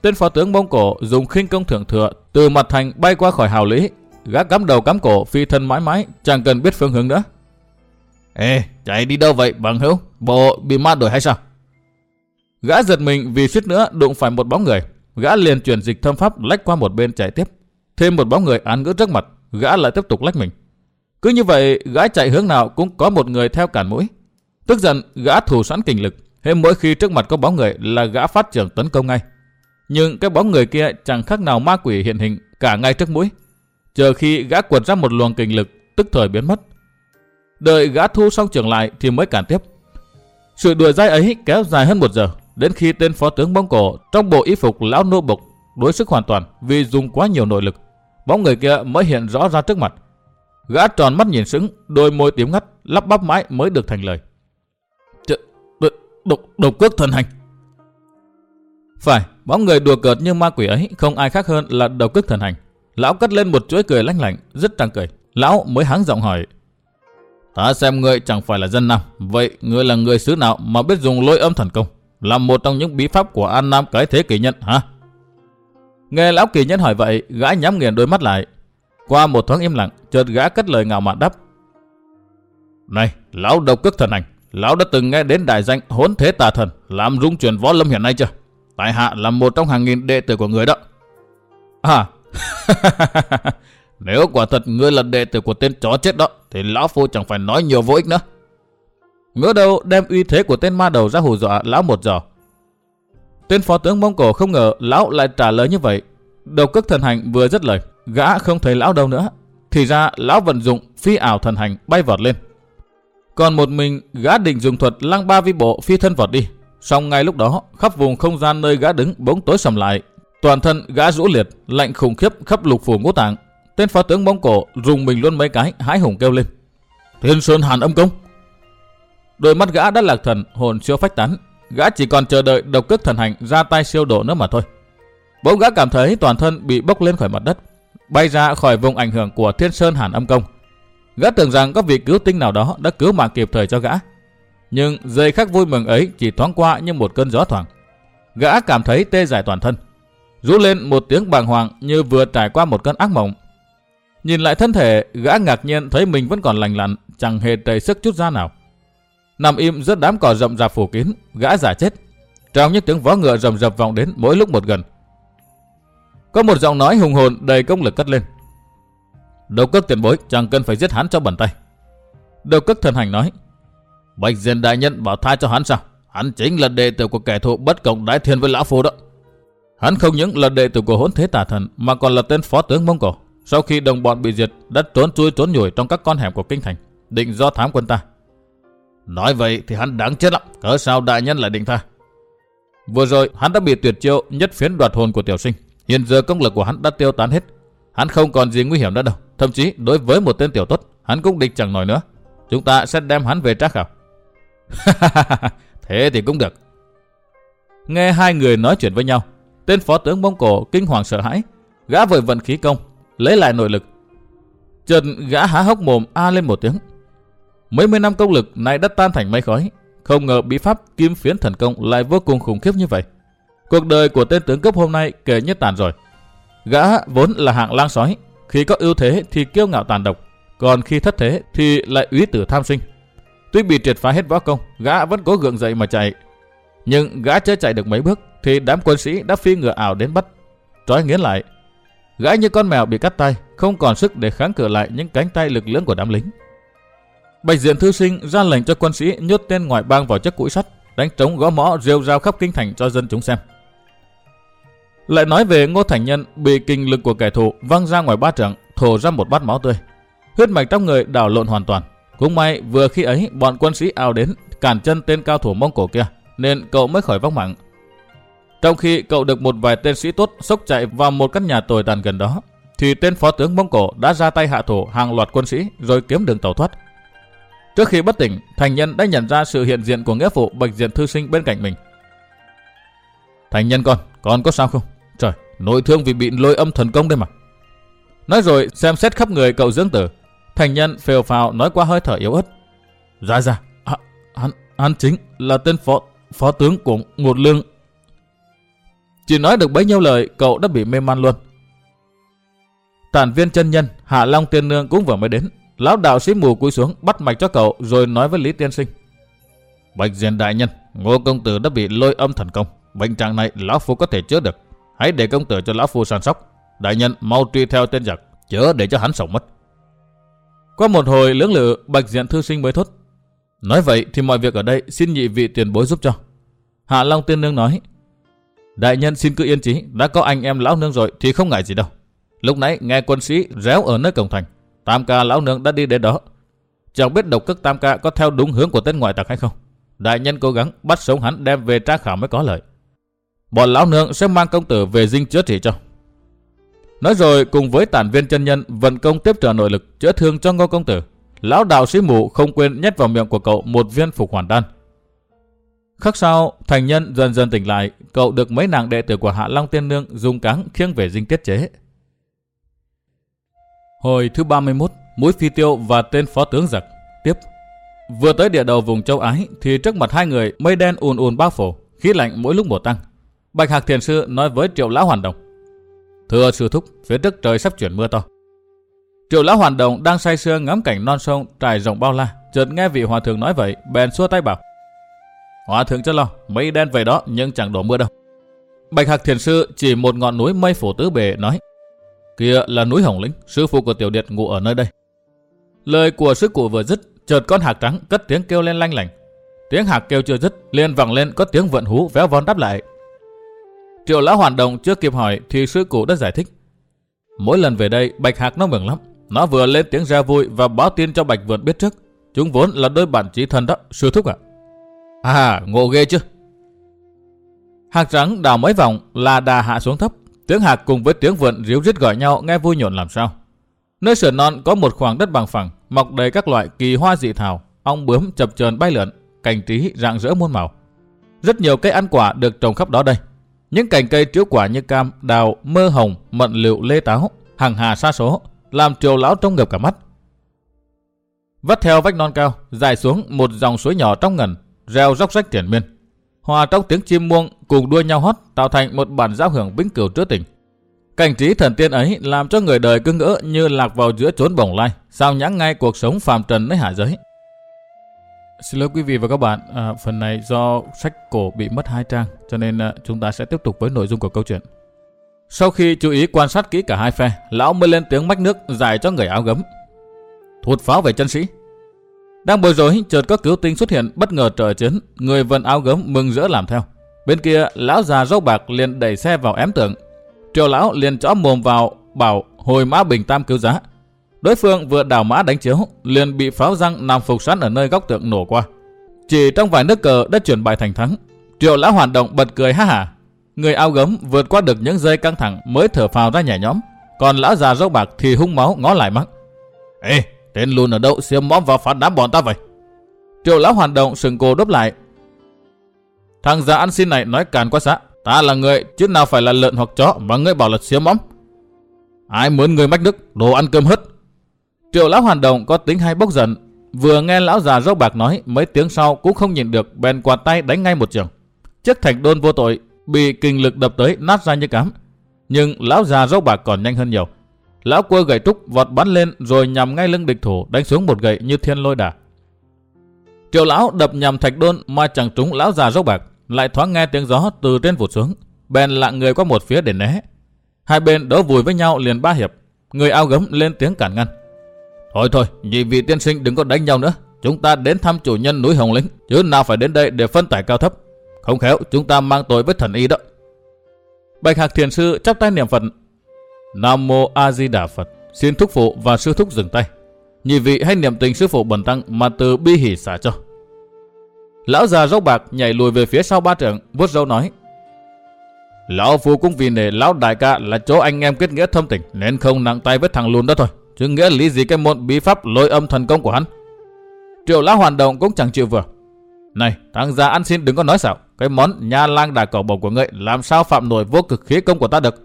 Tên phó tướng Mông Cổ dùng khinh công thượng thừa từ mặt thành bay qua khỏi hào lý, Gã cắm đầu cắm cổ phi thân mãi mãi, chẳng cần biết phương hướng nữa. Ê, chạy đi đâu vậy bằng hữu? Bộ bị ma đuổi hay sao? Gã giật mình vì suýt nữa đụng phải một bóng người. Gã liền chuyển dịch thâm pháp lách qua một bên chạy tiếp. Thêm một bóng người án ngữ trước mặt, gã lại tiếp tục lách mình. Cứ như vậy, gã chạy hướng nào cũng có một người theo cản mũi. Tức giận, gã thủ sẵn kình lực. Hết mỗi khi trước mặt có bóng người là gã phát trưởng tấn công ngay. Nhưng cái bóng người kia chẳng khác nào ma quỷ hiện hình cả ngay trước mũi chờ khi gã quật ra một luồng kình lực, tức thời biến mất. Đợi gã thu xong trưởng lại thì mới cản tiếp. Sự đuổi dai ấy kéo dài hơn một giờ, đến khi tên phó tướng bóng Cổ trong bộ y phục lão nô bộc đối sức hoàn toàn vì dùng quá nhiều nội lực. Bóng người kia mới hiện rõ ra trước mặt. Gã tròn mắt nhìn sững, đôi môi tím ngắt, lắp bắp mãi mới được thành lời. Độc, độc cước thần hành. Phải, bóng người đùa cợt như ma quỷ ấy không ai khác hơn là độc cước thần hành. Lão cất lên một chuỗi cười lanh lạnh, rất trang cười. Lão mới háng giọng hỏi. Ta xem ngươi chẳng phải là dân Nam. Vậy ngươi là người xứ nào mà biết dùng lôi âm thần công? Là một trong những bí pháp của An Nam cái thế kỳ nhân hả? Nghe lão kỳ nhân hỏi vậy, gã nhắm nghiền đôi mắt lại. Qua một thoáng im lặng, chợt gã cất lời ngạo mạn đáp. Này, lão độc cước thần ảnh, lão đã từng nghe đến đại danh hỗn thế tà thần, làm rung chuyển võ lâm hiện nay chưa? Tại hạ là một trong hàng nghìn đệ tử của người đó. À, Nếu quả thật ngươi là đệ tử của tên chó chết đó, thì lão phu chẳng phải nói nhiều vô ích nữa. Ngỡ đâu đem uy thế của tên ma đầu ra hù dọa lão một giờ. Tên phó tướng Mông Cổ không ngờ lão lại trả lời như vậy. Đầu cước thần hành vừa dứt lời, gã không thấy lão đâu nữa. Thì ra lão vận dụng phi ảo thần hành bay vọt lên. Còn một mình gã định dùng thuật lăng ba vi bộ phi thân vọt đi. Xong ngay lúc đó, khắp vùng không gian nơi gã đứng bỗng tối sầm lại, Toàn thân gã rũ liệt, lạnh khủng khiếp khắp lục phủ ngũ tạng. Tên phó tướng Mông Cổ rùng mình luôn mấy cái, hái hùng kêu lên. Thiên Sơn Hàn âm công. Đôi mắt gã đã lạc thần, hồn siêu phách tán. Gã chỉ còn chờ đợi độc cước thần hành ra tay siêu độ nữa mà thôi. Bỗng gã cảm thấy toàn thân bị bốc lên khỏi mặt đất, bay ra khỏi vùng ảnh hưởng của Thiên Sơn Hàn âm công. Gã tưởng rằng có vị cứu tinh nào đó đã cứu mạng kịp thời cho gã. Nhưng giây khắc vui mừng ấy chỉ thoáng qua như một cơn gió thoảng. Gã cảm thấy tê dại toàn thân, rú lên một tiếng bàng hoàng như vừa trải qua một cơn ác mộng. Nhìn lại thân thể, gã ngạc nhiên thấy mình vẫn còn lành lặn, chẳng hề trầy sức chút ra nào. Nằm im giữa đám cỏ rậm rạp phủ kín, gã giả chết. Trong những tiếng vó ngựa rầm rập vọng đến mỗi lúc một gần. Có một giọng nói hùng hồn đầy công lực cất lên. Đầu cất tiền bối, chẳng cần phải giết hắn cho bẩn tay. Đầu cất thần hành nói. Bạch Diên đại nhân bảo tha cho hắn sao? Hắn chính là đệ tử của kẻ thù bất cộng đái thiên với lão phu đó. Hắn không những là đệ tử của hỗn thế tà thần mà còn là tên phó tướng Mông Cổ. Sau khi đồng bọn bị diệt đã trốn chui trốn nhủi trong các con hẻm của kinh thành, định do thám quân ta. Nói vậy thì hắn đáng chết lắm, cớ sao đại nhân lại định tha. Vừa rồi hắn đã bị tuyệt chiêu nhất phiến đoạt hồn của tiểu sinh. Hiện giờ công lực của hắn đã tiêu tán hết. Hắn không còn gì nguy hiểm nữa đâu. Thậm chí đối với một tên tiểu tốt, hắn cũng địch chẳng nổi nữa. Chúng ta sẽ đem hắn về trác khảo. Thế thì cũng được. Nghe hai người nói chuyện với nhau, tên phó tướng Mông Cổ kinh hoàng sợ hãi, gã vội vận khí công, lấy lại nội lực. Trần gã há hốc mồm a lên một tiếng. Mấy mươi năm công lực này đã tan thành mây khói, không ngờ bí pháp kim phiến thần công lại vô cùng khủng khiếp như vậy. Cuộc đời của tên tướng cấp hôm nay kể như tàn rồi. Gã vốn là hạng lang sói, khi có ưu thế thì kiêu ngạo tàn độc, còn khi thất thế thì lại úy tử tham sinh. Tuy bị triệt phá hết võ công, gã vẫn cố gượng dậy mà chạy. Nhưng gã chưa chạy được mấy bước thì đám quân sĩ đã phi ngựa ảo đến bắt. Trói nghiến lại. Gã như con mèo bị cắt tay, không còn sức để kháng cự lại những cánh tay lực lớn của đám lính. Bạch Diện Thư Sinh ra lệnh cho quân sĩ nhốt tên ngoại bang vào chiếc cũi sắt, đánh trống gõ mõ rêu rao khắp kinh thành cho dân chúng xem. Lại nói về Ngô Thành Nhân bị kinh lực của kẻ thù văng ra ngoài ba trận, thổ ra một bát máu tươi. Huyết mạch trong người đảo lộn hoàn toàn. Cũng may vừa khi ấy bọn quân sĩ ào đến cản chân tên cao thủ Mông Cổ kia, nên cậu mới khỏi vong mạng. Trong khi cậu được một vài tên sĩ tốt sốc chạy vào một căn nhà tồi tàn gần đó, thì tên phó tướng Mông Cổ đã ra tay hạ thủ hàng loạt quân sĩ rồi kiếm đường tàu thoát. Trước khi bất tỉnh, thành nhân đã nhận ra sự hiện diện của nghĩa phụ bạch diện thư sinh bên cạnh mình. Thành nhân con, con có sao không? Trời, nội thương vì bị lôi âm thần công đây mà. Nói rồi xem xét khắp người cậu dưỡng tử. Thành nhân phèo phào nói qua hơi thở yếu ớt. Ra ra, à, hắn, hắn chính là tên phó, phó tướng của Ngột lương. Chỉ nói được bấy nhiêu lời, cậu đã bị mê man luôn. Tản viên chân nhân, Hạ Long Tiên Nương cũng vừa mới đến. Lão đạo sĩ mù cúi xuống bắt mạch cho cậu rồi nói với Lý Tiên Sinh. Bạch Diên Đại Nhân, Ngô Công Tử đã bị lôi âm thần công. Bệnh trạng này Lão Phu có thể chữa được. Hãy để công tử cho Lão Phu săn sóc. Đại nhân mau truy theo tên giặc, chớ để cho hắn sống mất. Qua một hồi lưỡng lự, Bạch Diện Thư Sinh mới thốt. Nói vậy thì mọi việc ở đây xin nhị vị tiền bối giúp cho. Hạ Long Tiên Nương nói. Đại nhân xin cứ yên trí, đã có anh em lão nương rồi thì không ngại gì đâu. Lúc nãy nghe quân sĩ réo ở nơi cổng thành, Tam ca lão nương đã đi đến đó. Chẳng biết độc cước Tam ca có theo đúng hướng của tên ngoại tặc hay không. Đại nhân cố gắng bắt sống hắn đem về tra khảo mới có lợi. Bọn lão nương sẽ mang công tử về dinh chữa trị cho. Nói rồi cùng với tản viên chân nhân vận công tiếp trợ nội lực chữa thương cho ngô công tử. Lão đạo sĩ mù không quên nhét vào miệng của cậu một viên phục hoàn đan. Khắc sau, thành nhân dần dần tỉnh lại, cậu được mấy nàng đệ tử của Hạ Long Tiên Nương dùng cáng khiêng về dinh tiết chế. Hồi thứ 31, mũi phi tiêu và tên phó tướng giặc. Tiếp. Vừa tới địa đầu vùng châu Ái thì trước mặt hai người mây đen ùn ùn bao phủ, khí lạnh mỗi lúc một tăng. Bạch Hạc Thiền Sư nói với Triệu Lão Hoàn Đồng. Thưa sư thúc, phía trước trời sắp chuyển mưa to. Triệu Lão Hoàn Đồng đang say sưa ngắm cảnh non sông trải rộng bao la, chợt nghe vị hòa thượng nói vậy, bèn xua tay bảo. Hòa thượng cho lo, mây đen về đó nhưng chẳng đổ mưa đâu. Bạch Hạc Thiền Sư chỉ một ngọn núi mây phủ tứ bề nói. Kia là núi Hồng Lĩnh, sư phụ của Tiểu Điệt ngủ ở nơi đây. Lời của sư cụ vừa dứt, chợt con hạc trắng cất tiếng kêu lên lanh lảnh. Tiếng hạc kêu chưa dứt, liền vẳng lên có tiếng vận hú véo von đáp lại. Triệu lão hoàn đồng chưa kịp hỏi thì sư cụ đã giải thích. Mỗi lần về đây, Bạch Hạc nó mừng lắm. Nó vừa lên tiếng ra vui và báo tin cho Bạch Vượt biết trước. Chúng vốn là đôi bản chỉ thân đó, sư thúc ạ. À. à, ngộ ghê chứ. Hạc trắng đào mấy vòng là đà hạ xuống thấp. Tiếng hạc cùng với tiếng vượn ríu rít gọi nhau nghe vui nhộn làm sao. Nơi sườn non có một khoảng đất bằng phẳng, mọc đầy các loại kỳ hoa dị thảo, ong bướm chập chờn bay lượn, cảnh trí rạng rỡ muôn màu. Rất nhiều cây ăn quả được trồng khắp đó đây. Những cành cây triếu quả như cam, đào, mơ hồng, mận liệu, lê táo, hàng hà sa số, làm triều lão trông ngập cả mắt. Vắt theo vách non cao, dài xuống một dòng suối nhỏ trong ngần, reo róc rách triển miên. Hòa trong tiếng chim muông cùng đua nhau hót tạo thành một bản giao hưởng vĩnh cửu trước tình. Cảnh trí thần tiên ấy làm cho người đời cứ ngỡ như lạc vào giữa chốn bồng lai, sao nhãng ngay cuộc sống phàm trần nơi hạ giới. Xin lỗi quý vị và các bạn, à, phần này do sách cổ bị mất hai trang, cho nên à, chúng ta sẽ tiếp tục với nội dung của câu chuyện. Sau khi chú ý quan sát kỹ cả hai phe, lão mới lên tiếng mách nước giải cho người áo gấm. Thụt pháo về chân sĩ. Đang bối rối, chợt có cứu tinh xuất hiện bất ngờ trở chiến, người vận áo gấm mừng rỡ làm theo. Bên kia, lão già râu bạc liền đẩy xe vào ém tượng, Triệu lão liền chó mồm vào, bảo hồi mã bình tam cứu giá. Đối phương vừa đảo mã đánh chiếu, liền bị pháo răng nằm phục sẵn ở nơi góc tượng nổ qua. Chỉ trong vài nước cờ đã chuyển bài thành thắng. Triệu lão hoạt động bật cười ha hả. Người áo gấm vượt qua được những giây căng thẳng mới thở phào ra nhẹ nhõm. Còn lão già râu bạc thì hung máu ngó lại mắt. Ê, tên lùn ở đâu xiêm mõm vào phản đám bọn ta vậy? Triệu lão hoạt động sừng cổ đốt lại. Thằng già ăn xin này nói càn quá xã. Ta là người chứ nào phải là lợn hoặc chó mà ngươi bảo là xiêm mõm. Ai muốn người mách đức, đồ ăn cơm hứt. Triệu lão hoàn động có tính hay bốc giận. Vừa nghe lão già râu bạc nói mấy tiếng sau cũng không nhìn được bèn quạt tay đánh ngay một trường. Chiếc thạch đôn vô tội bị kinh lực đập tới nát ra như cám. Nhưng lão già râu bạc còn nhanh hơn nhiều. Lão cua gậy trúc vọt bắn lên rồi nhằm ngay lưng địch thủ đánh xuống một gậy như thiên lôi đà. Triệu lão đập nhằm thạch đôn mà chẳng trúng lão già râu bạc, lại thoáng nghe tiếng gió từ trên vụt xuống, bèn lạng người qua một phía để né. Hai bên đấu vùi với nhau liền ba hiệp, người ao gấm lên tiếng cản ngăn. Thôi thôi, nhị vị tiên sinh đừng có đánh nhau nữa, chúng ta đến thăm chủ nhân núi Hồng Lĩnh, chứ nào phải đến đây để phân tải cao thấp. Không khéo chúng ta mang tội với thần y đó. Bạch Hạc Thiền Sư chắp tay niệm Phật. Nam Mô A Di Đà Phật, xin thúc phụ và sư thúc dừng tay. Nhị vị hãy niệm tình sư phụ bần tăng mà từ bi hỷ xả cho. Lão già râu bạc nhảy lùi về phía sau ba trưởng, vuốt râu nói. Lão phu cũng vì nể lão đại ca là chỗ anh em kết nghĩa thâm tình nên không nặng tay với thằng lùn đó thôi. Chứ nghĩa lý gì cái môn bí pháp lôi âm thần công của hắn. Triệu lão hoàn động cũng chẳng chịu vừa. Này, thằng già ăn xin đừng có nói xạo. Cái món nha lang đà cẩu bầu của ngươi làm sao phạm nổi vô cực khí công của ta được.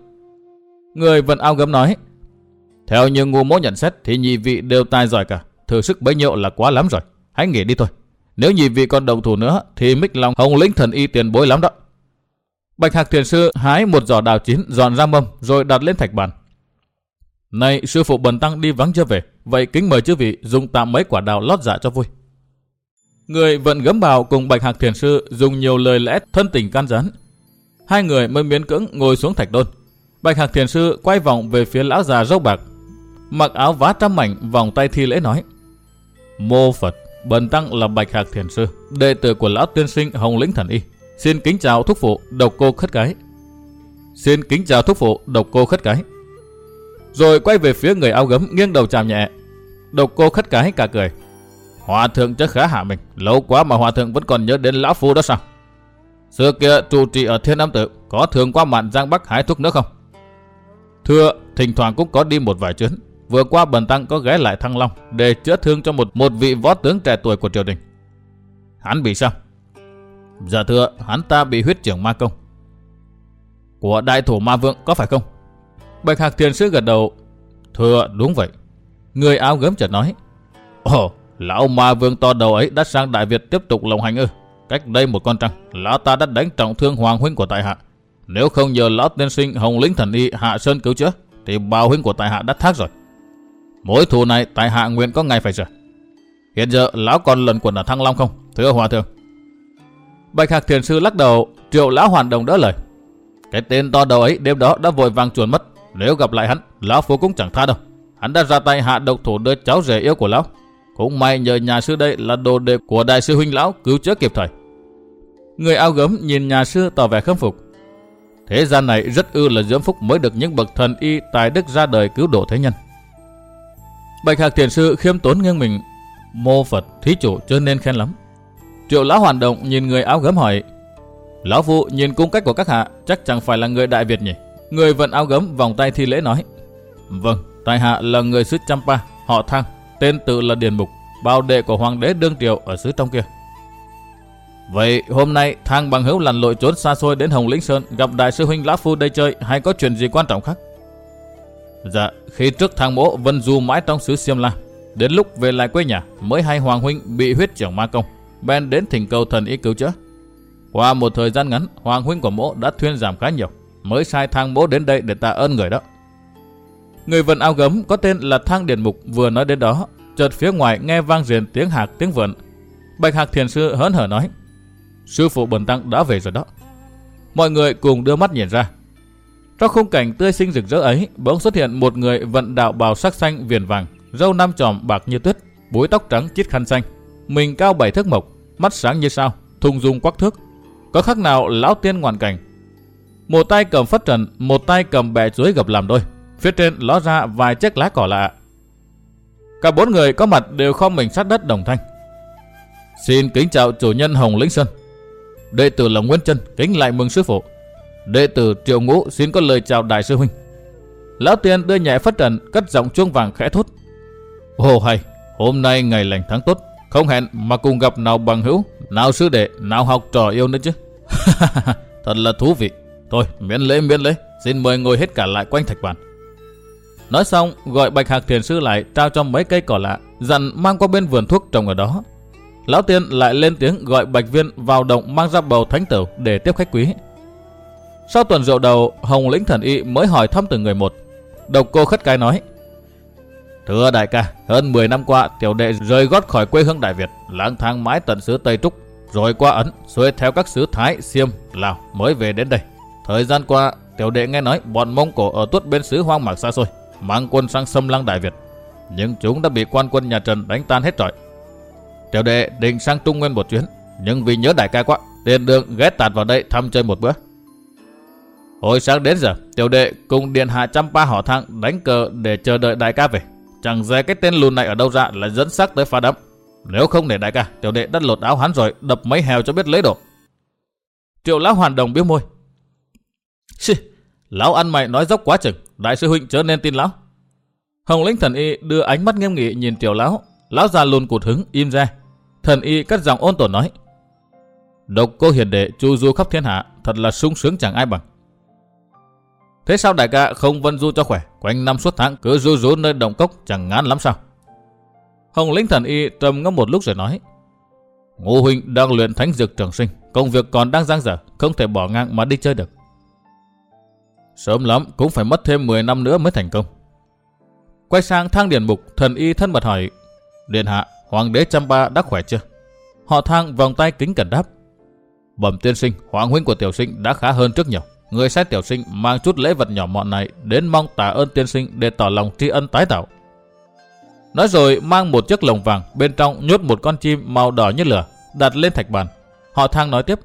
Người vận ao gấm nói. Theo như ngu mỗ nhận xét thì nhị vị đều tài giỏi cả. Thử sức bấy nhiêu là quá lắm rồi. Hãy nghỉ đi thôi. Nếu nhị vị còn đồng thủ nữa thì mích lòng hồng lĩnh thần y tiền bối lắm đó. Bạch Hạc Thiền Sư hái một giỏ đào chín dọn ra mâm rồi đặt lên thạch bàn. Này sư phụ bần tăng đi vắng chưa về, vậy kính mời chư vị dùng tạm mấy quả đào lót dạ cho vui. Người vận gấm bào cùng Bạch Hạc Thiền Sư dùng nhiều lời lẽ thân tình can gián. Hai người mới miễn cưỡng ngồi xuống thạch đôn. Bạch Hạc Thiền Sư quay vòng về phía lão già râu bạc, mặc áo vá trăm mảnh vòng tay thi lễ nói. Mô Phật, bần tăng là Bạch Hạc Thiền Sư, đệ tử của lão tiên sinh Hồng Lĩnh Thần Y. Xin kính chào thúc phụ, độc cô khất cái. Xin kính chào thúc phụ, độc cô khất cái. Rồi quay về phía người áo gấm nghiêng đầu chào nhẹ. Độc cô khất cái cả cười. Hòa thượng chắc khá hạ mình, lâu quá mà hòa thượng vẫn còn nhớ đến lão phu đó sao? Xưa kia trụ trì ở Thiên Nam Tự có thường qua mạn Giang Bắc hái thuốc nữa không? Thưa, thỉnh thoảng cũng có đi một vài chuyến. Vừa qua bần tăng có ghé lại Thăng Long để chữa thương cho một một vị võ tướng trẻ tuổi của triều đình. Hắn bị sao? Dạ thưa, hắn ta bị huyết trưởng ma công. Của đại thủ ma vương có phải không? Bạch Hạc Thiền Sư gật đầu. Thưa, đúng vậy. Người áo gấm chợt nói. Ồ, lão ma vương to đầu ấy đã sang Đại Việt tiếp tục lộng hành ư. Cách đây một con trăng, lão ta đã đánh trọng thương hoàng huynh của tại hạ. Nếu không nhờ lão tiên sinh Hồng Lĩnh Thần Y Hạ Sơn cứu chữa, thì bào huynh của tại hạ đã thác rồi. Mối thù này tại hạ nguyện có ngày phải sửa. Hiện giờ lão còn lần quần ở Thăng Long không? Thưa Hòa Thượng. Bạch Hạc Thiền Sư lắc đầu, triệu lão hoàn đồng đỡ lời. Cái tên to đầu ấy đêm đó đã vội vàng chuồn mất. Nếu gặp lại hắn, lão phu cũng chẳng tha đâu. Hắn đã ra tay hạ độc thủ đứa cháu rể yêu của lão. Cũng may nhờ nhà sư đây là đồ đệ của đại sư huynh lão cứu chữa kịp thời. Người ao gấm nhìn nhà sư tỏ vẻ khâm phục. Thế gian này rất ư là dưỡng phúc mới được những bậc thần y tài đức ra đời cứu độ thế nhân. Bạch Hạc Thiền Sư khiêm tốn nghiêng mình. Mô Phật, thí chủ chưa nên khen lắm. Triệu lão hoàn động nhìn người áo gấm hỏi. Lão phụ nhìn cung cách của các hạ chắc chẳng phải là người Đại Việt nhỉ? Người vận áo gấm vòng tay thi lễ nói. Vâng, tại hạ là người xứ Champa, họ Thang, tên tự là Điền Mục, bao đệ của hoàng đế đương triều ở xứ trong kia. Vậy hôm nay Thang bằng hữu lặn lội trốn xa xôi đến Hồng Lĩnh Sơn gặp đại sư huynh Lão Phu đây chơi hay có chuyện gì quan trọng khác? Dạ, khi trước thang mỗ vân du mãi trong xứ Siêm La, đến lúc về lại quê nhà mới hay hoàng huynh bị huyết trưởng ma công Ben đến thỉnh cầu thần y cứu chữa. Qua một thời gian ngắn, hoàng huynh của mỗ đã thuyên giảm khá nhiều, mới sai thang mỗ đến đây để tạ ơn người đó. Người vận ao gấm có tên là Thang Điền Mục vừa nói đến đó, chợt phía ngoài nghe vang rền tiếng hạc tiếng vượn. Bạch Hạc Thiền Sư hớn hở nói, Sư phụ bần tăng đã về rồi đó. Mọi người cùng đưa mắt nhìn ra. Trong khung cảnh tươi xinh rực rỡ ấy, bỗng xuất hiện một người vận đạo bào sắc xanh viền vàng, râu năm tròm bạc như tuyết, búi tóc trắng chiết khăn xanh, mình cao bảy thước mộc, mắt sáng như sao, thùng dung quắc thước. Có khác nào lão tiên ngoạn cảnh. Một tay cầm phất trần, một tay cầm bẻ chuối gập làm đôi. Phía trên ló ra vài chiếc lá cỏ lạ. Cả bốn người có mặt đều không mình sát đất đồng thanh. Xin kính chào chủ nhân Hồng Lĩnh Sơn. Đệ tử là Nguyễn Trân, kính lại mừng sư phụ. Đệ tử Triệu Ngũ xin có lời chào đại sư huynh. Lão tiên đưa nhẹ phất trần, cất giọng chuông vàng khẽ thốt. Ồ hay, hôm nay ngày lành tháng tốt, không hẹn mà cùng gặp nào bằng hữu, nào sư đệ, nào học trò yêu nữa chứ. Thật là thú vị. Thôi, miễn lễ miễn lễ, xin mời ngồi hết cả lại quanh thạch bàn. Nói xong, gọi Bạch Hạc Thiền Sư lại trao cho mấy cây cỏ lạ, dặn mang qua bên vườn thuốc trồng ở đó. Lão Tiên lại lên tiếng gọi Bạch Viên vào động mang ra bầu thánh tử để tiếp khách quý. Sau tuần rượu đầu, Hồng Lĩnh Thần Y mới hỏi thăm từng người một. Độc cô khất cái nói. Thưa đại ca, hơn 10 năm qua, tiểu đệ rời gót khỏi quê hương Đại Việt, lang thang mãi tận xứ Tây Trúc, rồi qua Ấn, xuôi theo các xứ Thái, Siêm, Lào mới về đến đây. Thời gian qua, tiểu đệ nghe nói bọn Mông Cổ ở tuốt bên xứ hoang mạc xa xôi, mang quân sang xâm lăng Đại Việt. Nhưng chúng đã bị quan quân nhà Trần đánh tan hết rồi. Tiểu đệ định sang Trung Nguyên một chuyến, nhưng vì nhớ đại ca quá, tiền đường ghé tạt vào đây thăm chơi một bữa. Hồi sáng đến giờ, tiểu đệ cùng điện hạ trăm ba họ thang đánh cờ để chờ đợi đại ca về. Chẳng dè cái tên lùn này ở đâu ra là dẫn sắc tới phá đấm. Nếu không để đại ca, tiểu đệ đất lột áo hắn rồi, đập mấy hèo cho biết lấy đồ. Triệu lão hoàn đồng biếu môi. Xì, lão ăn mày nói dốc quá chừng, đại sư huynh chớ nên tin lão. Hồng lĩnh thần y đưa ánh mắt nghiêm nghị nhìn tiểu lão, lão già lùn cụt hứng im ra. Thần y cất giọng ôn tồn nói. Độc cô hiền đệ chu du khắp thiên hạ, thật là sung sướng chẳng ai bằng. Thế sao đại ca không vân du cho khỏe, quanh năm suốt tháng cứ du rú nơi đồng cốc chẳng ngán lắm sao? Hồng lĩnh thần y trầm ngâm một lúc rồi nói. Ngô huynh đang luyện thánh dược trường sinh, công việc còn đang giang dở, không thể bỏ ngang mà đi chơi được. Sớm lắm cũng phải mất thêm 10 năm nữa mới thành công. Quay sang thang điện mục, thần y thân mật hỏi. Điện hạ, hoàng đế Champa đã khỏe chưa? Họ thang vòng tay kính cẩn đáp. Bẩm tiên sinh, hoàng huynh của tiểu sinh đã khá hơn trước nhiều. Người sai tiểu sinh mang chút lễ vật nhỏ mọn này đến mong tạ ơn tiên sinh để tỏ lòng tri ân tái tạo. Nói rồi mang một chiếc lồng vàng bên trong nhốt một con chim màu đỏ như lửa đặt lên thạch bàn. Họ thang nói tiếp.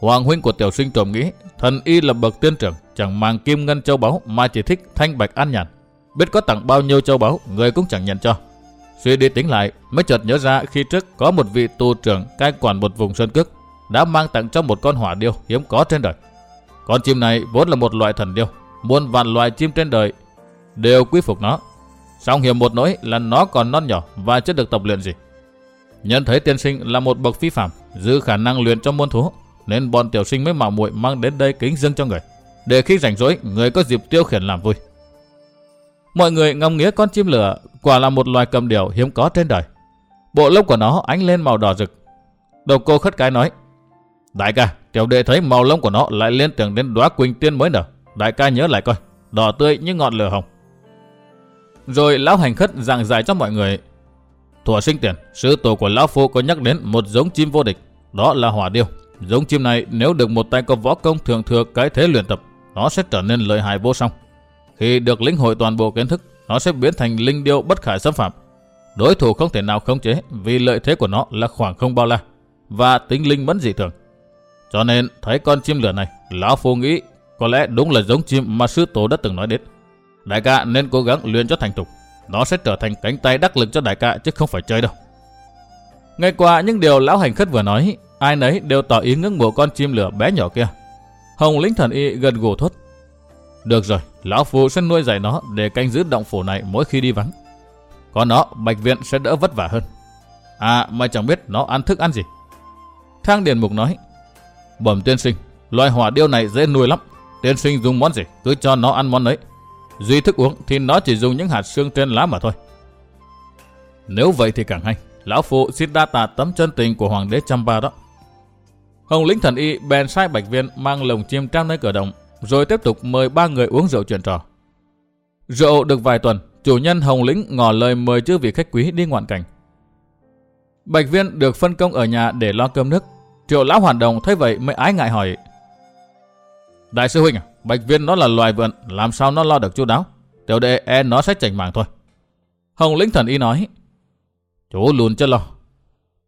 Hoàng huynh của tiểu sinh trộm nghĩ thần y là bậc tiên trưởng chẳng mang kim ngân châu báu mà chỉ thích thanh bạch an nhàn. Biết có tặng bao nhiêu châu báu người cũng chẳng nhận cho. Suy đi tính lại mới chợt nhớ ra khi trước có một vị tu trưởng cai quản một vùng sơn cước đã mang tặng cho một con hỏa điêu hiếm có trên đời. Con chim này vốn là một loại thần điêu, muôn vạn loài chim trên đời đều quý phục nó. Song hiểm một nỗi là nó còn non nhỏ và chưa được tập luyện gì. Nhận thấy tiên sinh là một bậc phi phạm, giữ khả năng luyện cho muôn thú, nên bọn tiểu sinh mới mạo muội mang đến đây kính dâng cho người, để khi rảnh rỗi người có dịp tiêu khiển làm vui. Mọi người ngâm nghĩa con chim lửa quả là một loài cầm điểu hiếm có trên đời. Bộ lông của nó ánh lên màu đỏ rực. Đầu cô khất cái nói, Đại ca, tiểu đệ thấy màu lông của nó lại liên tưởng đến đóa quỳnh tiên mới nở. Đại ca nhớ lại coi, đỏ tươi như ngọn lửa hồng. Rồi lão hành khất giảng giải cho mọi người. Thủa sinh tiền, sư tổ của lão phu có nhắc đến một giống chim vô địch, đó là hỏa điêu. Giống chim này nếu được một tay có võ công thường thừa cái thế luyện tập, nó sẽ trở nên lợi hại vô song. Khi được lĩnh hội toàn bộ kiến thức, nó sẽ biến thành linh điêu bất khả xâm phạm. Đối thủ không thể nào khống chế vì lợi thế của nó là khoảng không bao la và tính linh mẫn dị thường. Cho nên thấy con chim lửa này, lão phu nghĩ có lẽ đúng là giống chim mà sư tổ đã từng nói đến. Đại ca nên cố gắng luyện cho thành thục. Nó sẽ trở thành cánh tay đắc lực cho đại ca chứ không phải chơi đâu. Ngay qua những điều lão hành khất vừa nói, ai nấy đều tỏ ý ngưỡng mộ con chim lửa bé nhỏ kia. Hồng lĩnh thần y gần gù thốt. Được rồi, lão phu sẽ nuôi dạy nó để canh giữ động phủ này mỗi khi đi vắng. Còn nó, bạch viện sẽ đỡ vất vả hơn. À, mà chẳng biết nó ăn thức ăn gì. Thang Điền Mục nói, Bẩm tiên sinh, loài hỏa điêu này dễ nuôi lắm. Tiên sinh dùng món gì, cứ cho nó ăn món ấy. Duy thức uống thì nó chỉ dùng những hạt xương trên lá mà thôi. Nếu vậy thì càng hay. Lão phụ xin đa tạ tấm chân tình của hoàng đế Champa đó. Hồng lĩnh thần y bèn sai bạch viên mang lồng chim treo nơi cửa động, rồi tiếp tục mời ba người uống rượu chuyện trò. Rượu được vài tuần, chủ nhân Hồng lĩnh ngỏ lời mời chư vị khách quý đi ngoạn cảnh. Bạch viên được phân công ở nhà để lo cơm nước, Triệu lão hoàn đồng thấy vậy mới ái ngại hỏi. Đại sư huynh à, bạch viên nó là loài vượn, làm sao nó lo được chú đáo? Tiểu đệ e nó sẽ chảnh màng thôi. Hồng lĩnh thần y nói. Chú luôn chứ lo.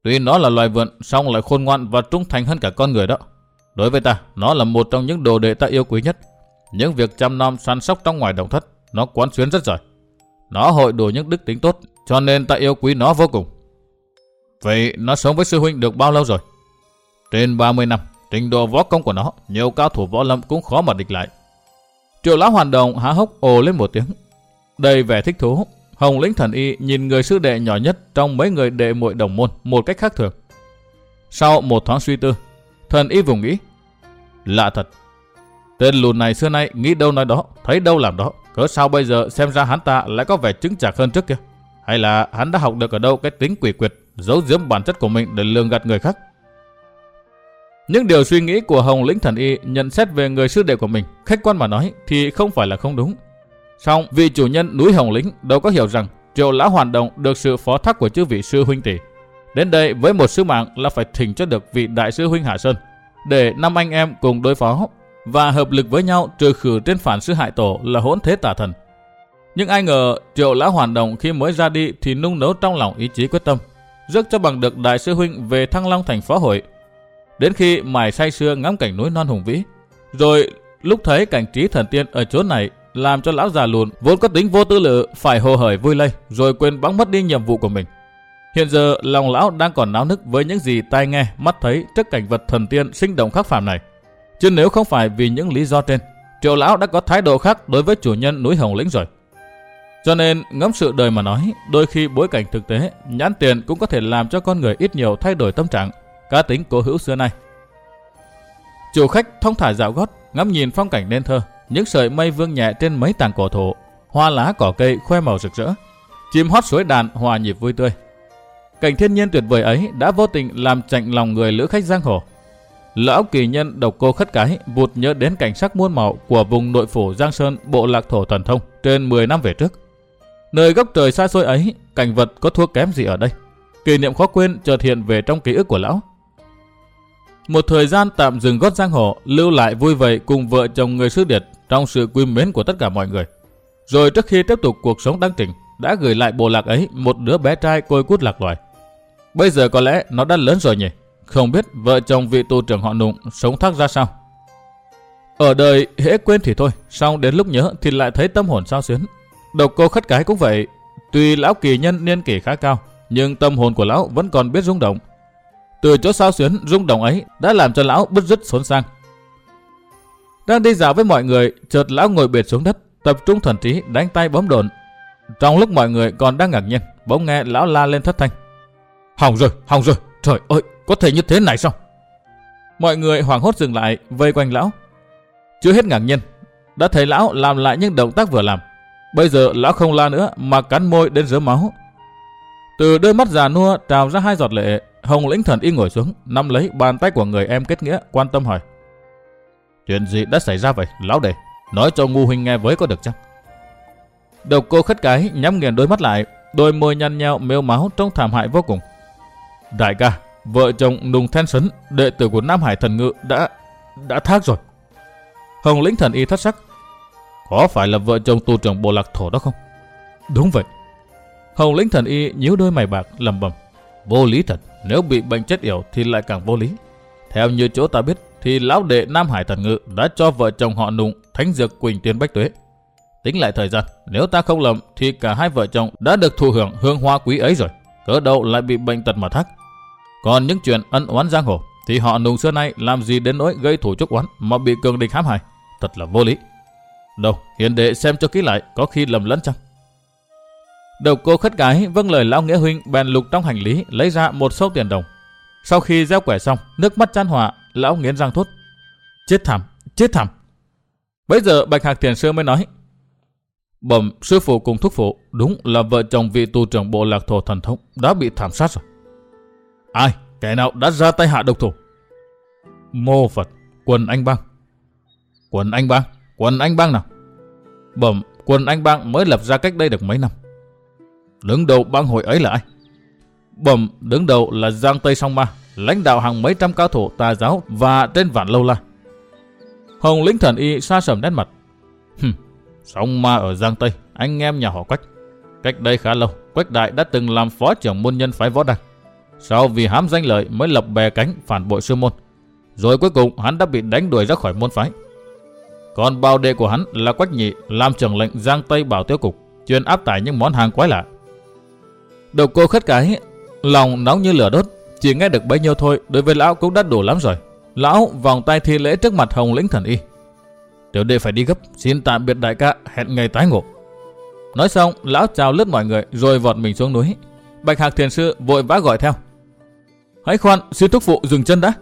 Tuy nó là loài vượn, song lại khôn ngoan và trung thành hơn cả con người đó. Đối với ta, nó là một trong những đồ đệ ta yêu quý nhất. Những việc chăm nom săn sóc trong ngoài đồng thất, nó quán xuyến rất giỏi. Nó hội đủ những đức tính tốt, cho nên ta yêu quý nó vô cùng. Vậy nó sống với sư huynh được bao lâu rồi? Trên 30 năm, trình độ võ công của nó, nhiều cao thủ võ lâm cũng khó mà địch lại. Triệu lão hoàn đồng há hốc ồ lên một tiếng. Đầy vẻ thích thú, Hồng lĩnh thần y nhìn người sư đệ nhỏ nhất trong mấy người đệ muội đồng môn một cách khác thường. Sau một thoáng suy tư, thần y vùng nghĩ. Lạ thật, tên lùn này xưa nay nghĩ đâu nói đó, thấy đâu làm đó. Cớ sao bây giờ xem ra hắn ta lại có vẻ chứng chạc hơn trước kia? Hay là hắn đã học được ở đâu cái tính quỷ quyệt, giấu giếm bản chất của mình để lường gạt người khác? Những điều suy nghĩ của Hồng Lĩnh Thần Y nhận xét về người sư đệ của mình, khách quan mà nói thì không phải là không đúng. Song vị chủ nhân núi Hồng Lĩnh đâu có hiểu rằng Triệu Lão Hoàn Động được sự phó thác của chư vị sư huynh tỷ. Đến đây với một sứ mạng là phải thỉnh cho được vị đại sư huynh Hạ Sơn để năm anh em cùng đối phó và hợp lực với nhau trừ khử trên phản sư hại tổ là hỗn thế tà thần. Nhưng ai ngờ Triệu Lão Hoàn Động khi mới ra đi thì nung nấu trong lòng ý chí quyết tâm, rước cho bằng được đại sư huynh về Thăng Long thành phó hội. Đến khi mài say sưa ngắm cảnh núi non hùng vĩ, rồi lúc thấy cảnh trí thần tiên ở chỗ này làm cho lão già lùn vốn có tính vô tư lự phải hồ hởi vui lây rồi quên bẵng mất đi nhiệm vụ của mình. Hiện giờ lòng lão đang còn náo nức với những gì tai nghe, mắt thấy trước cảnh vật thần tiên sinh động khắc phàm này. Chứ nếu không phải vì những lý do trên, triệu lão đã có thái độ khác đối với chủ nhân núi Hồng Lĩnh rồi. Cho nên ngẫm sự đời mà nói, đôi khi bối cảnh thực tế, nhãn tiền cũng có thể làm cho con người ít nhiều thay đổi tâm trạng, cá tính cố hữu xưa nay. Chủ khách thông thả dạo gót, ngắm nhìn phong cảnh nên thơ, những sợi mây vương nhẹ trên mấy tàng cổ thụ, hoa lá cỏ cây khoe màu rực rỡ, chim hót suối đàn hòa nhịp vui tươi. Cảnh thiên nhiên tuyệt vời ấy đã vô tình làm chạnh lòng người lữ khách giang hồ. Lão kỳ nhân độc cô khất cái vụt nhớ đến cảnh sắc muôn màu của vùng nội phủ Giang Sơn bộ lạc thổ thần thông trên 10 năm về trước. Nơi góc trời xa xôi ấy, cảnh vật có thua kém gì ở đây. Kỷ niệm khó quên chợt hiện về trong ký ức của lão. Một thời gian tạm dừng gót giang hồ, lưu lại vui vầy cùng vợ chồng người sư điệt trong sự quy mến của tất cả mọi người. Rồi trước khi tiếp tục cuộc sống đăng trình, đã gửi lại bộ lạc ấy một đứa bé trai côi cút lạc loài. Bây giờ có lẽ nó đã lớn rồi nhỉ? Không biết vợ chồng vị tu trưởng họ nụng sống thắc ra sao? Ở đời hễ quên thì thôi, xong đến lúc nhớ thì lại thấy tâm hồn sao xuyến. Độc cô khất cái cũng vậy, tuy lão kỳ nhân niên kỷ khá cao, nhưng tâm hồn của lão vẫn còn biết rung động. Từ chỗ sao xuyến rung động ấy đã làm cho lão bứt rứt xốn sang. Đang đi dạo với mọi người, chợt lão ngồi bệt xuống đất, tập trung thần trí đánh tay bấm đồn. Trong lúc mọi người còn đang ngạc nhiên, bỗng nghe lão la lên thất thanh. Hỏng rồi, hỏng rồi, trời ơi, có thể như thế này sao? Mọi người hoảng hốt dừng lại, vây quanh lão. Chưa hết ngạc nhiên, đã thấy lão làm lại những động tác vừa làm. Bây giờ lão không la nữa mà cắn môi đến rớm máu. Từ đôi mắt già nua trào ra hai giọt lệ, Hồng lĩnh thần y ngồi xuống, nắm lấy bàn tay của người em kết nghĩa, quan tâm hỏi. Chuyện gì đã xảy ra vậy, lão đệ? Nói cho ngu huynh nghe với có được chăng? Độc cô khất cái nhắm nghiền đôi mắt lại, đôi môi nhăn nheo mêu máu trong thảm hại vô cùng. Đại ca, vợ chồng Nùng thanh Sấn, đệ tử của Nam Hải Thần Ngự đã... đã thác rồi. Hồng lĩnh thần y thất sắc. Có phải là vợ chồng tu trưởng bộ lạc thổ đó không? Đúng vậy. Hồng lĩnh thần y nhíu đôi mày bạc lầm bầm. Vô lý thật, nếu bị bệnh chết yểu thì lại càng vô lý. Theo như chỗ ta biết, thì lão đệ Nam Hải Thần Ngự đã cho vợ chồng họ Nùng thánh dược Quỳnh Tiên Bách Tuế. Tính lại thời gian, nếu ta không lầm thì cả hai vợ chồng đã được thụ hưởng hương hoa quý ấy rồi. Cỡ đâu lại bị bệnh tật mà thắc. Còn những chuyện ân oán giang hồ thì họ Nùng xưa nay làm gì đến nỗi gây thủ chúc oán mà bị cường địch hãm hại. Thật là vô lý. Đâu, hiền đệ xem cho kỹ lại có khi lầm lẫn chăng? Đầu cô khất cái vâng lời lão nghĩa huynh bèn lục trong hành lý lấy ra một số tiền đồng. Sau khi gieo quẻ xong, nước mắt chan hòa, lão nghiến răng thốt. Chết thảm, chết thảm. Bây giờ Bạch Hạc Thiền Sư mới nói. Bẩm sư phụ cùng thúc phụ, đúng là vợ chồng vị tu trưởng bộ lạc thổ thần thông đã bị thảm sát rồi. Ai, kẻ nào đã ra tay hạ độc thủ? Mô Phật, quần anh bang. Quần anh bang, quần anh bang nào? Bẩm, quần anh bang mới lập ra cách đây được mấy năm. Đứng đầu bang hội ấy là ai? Bẩm, đứng đầu là Giang Tây Song Ma, lãnh đạo hàng mấy trăm cao thủ tà giáo và trên vạn lâu la. Hồng lĩnh thần y xa sầm nét mặt. Hừm, Song Ma ở Giang Tây, anh em nhà họ Quách. Cách đây khá lâu, Quách Đại đã từng làm phó trưởng môn nhân phái võ đăng sau vì hám danh lợi mới lập bè cánh phản bội sư môn. Rồi cuối cùng hắn đã bị đánh đuổi ra khỏi môn phái. Còn bao đệ của hắn là Quách Nhị làm trưởng lệnh Giang Tây Bảo Tiêu Cục, chuyên áp tải những món hàng quái lạ. Độc cô khất cái, lòng nóng như lửa đốt, chỉ nghe được bấy nhiêu thôi, đối với lão cũng đã đủ lắm rồi. Lão vòng tay thi lễ trước mặt Hồng Lĩnh Thần Y. Tiểu đệ phải đi gấp, xin tạm biệt đại ca, hẹn ngày tái ngộ. Nói xong, lão chào lướt mọi người rồi vọt mình xuống núi. Bạch Hạc Thiền Sư vội vã gọi theo. Hãy khoan, xin thúc phụ dừng chân đã.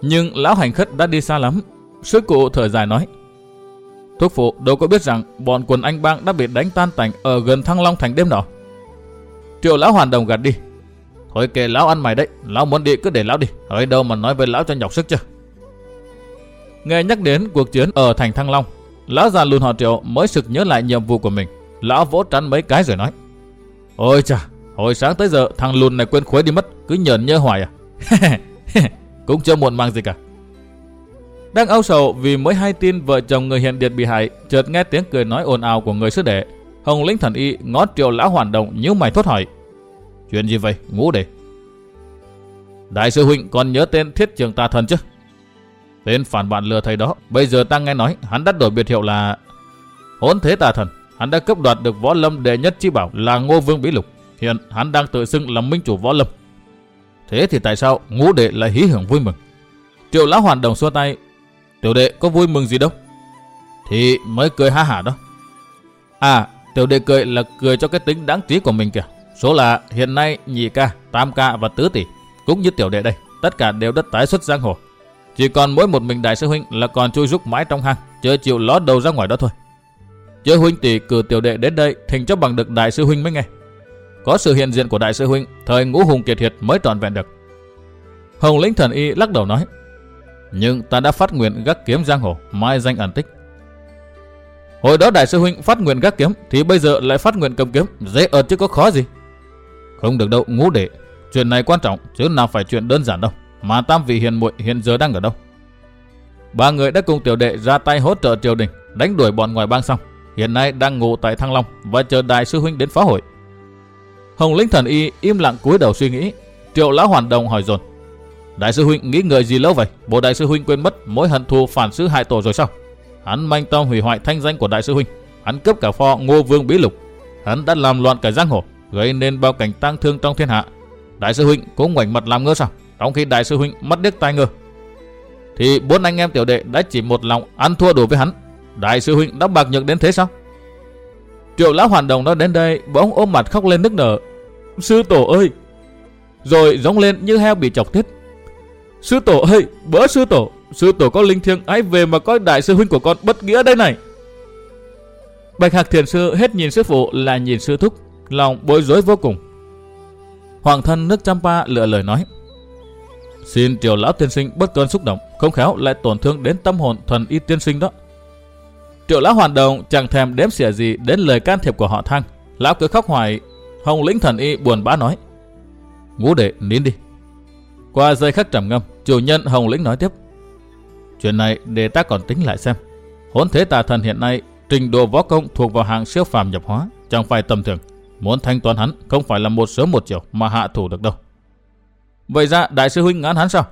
Nhưng lão hành khất đã đi xa lắm. Sư cụ thở dài nói. Thúc phụ đâu có biết rằng bọn quần anh bang đã bị đánh tan tành ở gần Thăng Long thành đêm nọ. Triệu lão hoàn đồng gạt đi. Thôi kệ lão ăn mày đấy, lão muốn đi cứ để lão đi. Ở đâu mà nói với lão cho nhọc sức chứ. Nghe nhắc đến cuộc chiến ở thành Thăng Long, lão già lùn họ Triệu mới sực nhớ lại nhiệm vụ của mình. Lão vỗ trán mấy cái rồi nói. Ôi chà, hồi sáng tới giờ thằng lùn này quên khuấy đi mất, cứ nhờn nhơ hoài à. Cũng chưa muộn mang gì cả. Đang âu sầu vì mới hay tin vợ chồng người hiện điệt bị hại, chợt nghe tiếng cười nói ồn ào của người sư đệ. Hồng lĩnh thần y ngó triệu lão hoàn động như mày thốt hỏi. Chuyện gì vậy, ngũ đệ? Đại sư huynh còn nhớ tên thiết trường tà thần chứ? Tên phản bạn lừa thầy đó, bây giờ ta nghe nói hắn đã đổi biệt hiệu là hỗn thế tà thần. Hắn đã cấp đoạt được võ lâm đệ nhất chi bảo là ngô vương bí lục. Hiện hắn đang tự xưng là minh chủ võ lâm. Thế thì tại sao ngũ đệ lại hí hưởng vui mừng? Triệu lão hoàn đồng xua tay. Tiểu đệ có vui mừng gì đâu. Thì mới cười ha hả đó. À, tiểu đệ cười là cười cho cái tính đáng trí của mình kìa. Số là hiện nay nhị ca, tam ca và tứ tỷ cũng như tiểu đệ đây, tất cả đều đất tái xuất giang hồ. Chỉ còn mỗi một mình đại sư huynh là còn chui rúc mãi trong hang, chưa chịu ló đầu ra ngoài đó thôi. chơi huynh tỷ cử tiểu đệ đến đây thỉnh cho bằng được đại sư huynh mới nghe. Có sự hiện diện của đại sư huynh, thời ngũ hùng kiệt hiệt mới toàn vẹn được. Hồng lĩnh thần y lắc đầu nói, nhưng ta đã phát nguyện gác kiếm giang hồ, mai danh ẩn tích. Hồi đó đại sư huynh phát nguyện gác kiếm, thì bây giờ lại phát nguyện cầm kiếm, dễ ợt chứ có khó gì. Không được đâu, ngũ đệ, chuyện này quan trọng, chứ nào phải chuyện đơn giản đâu. Mà tam vị hiền muội hiện giờ đang ở đâu? Ba người đã cùng tiểu đệ ra tay hỗ trợ triều đình, đánh đuổi bọn ngoài bang xong. Hiện nay đang ngủ tại Thăng Long và chờ đại sư huynh đến phá hội. Hồng Lĩnh Thần Y im lặng cúi đầu suy nghĩ. Triệu Lão Hoàn Đồng hỏi dồn. Đại sư huynh nghĩ ngợi gì lâu vậy? Bộ đại sư huynh quên mất mối hận thù phản sư hại tổ rồi sao? Hắn manh tâm hủy hoại thanh danh của đại sư huynh. Hắn cướp cả pho Ngô Vương Bí Lục. Hắn đã làm loạn cả giang hồ, gây nên bao cảnh tang thương trong thiên hạ. Đại sư huynh cũng ngoảnh mặt làm ngơ sao? Trong khi đại sư huynh mất điếc tai ngơ. Thì bốn anh em tiểu đệ đã chỉ một lòng ăn thua đủ với hắn. Đại sư huynh đã bạc nhược đến thế sao? Triệu lão hoàn đồng nói đến đây, bỗng ôm mặt khóc lên nức nở. Sư tổ ơi! Rồi giống lên như heo bị chọc tiết. Sư tổ ơi! Bỡ sư tổ! Sư tổ có linh thiêng ấy về mà coi đại sư huynh của con bất nghĩa đây này. Bạch Hạc Thiền Sư hết nhìn sư phụ là nhìn sư thúc, lòng bối rối vô cùng. Hoàng thân nước Champa lựa lời nói. Xin triều lão tiên sinh bất cơn xúc động, không khéo lại tổn thương đến tâm hồn thần y tiên sinh đó. Triệu lão hoàn đồng chẳng thèm đếm xỉa gì đến lời can thiệp của họ thăng. Lão cứ khóc hoài, hồng lĩnh thần y buồn bã nói. Ngũ đệ nín đi. Qua giây khắc trầm ngâm, chủ nhân hồng lĩnh nói tiếp. Chuyện này để ta còn tính lại xem. Hốn thế tà thần hiện nay trình độ võ công thuộc vào hàng siêu phàm nhập hóa, chẳng phải tầm thường. Muốn thanh toán hắn không phải là một sớm một chiều mà hạ thủ được đâu. Vậy ra đại sư huynh ngán hắn sao?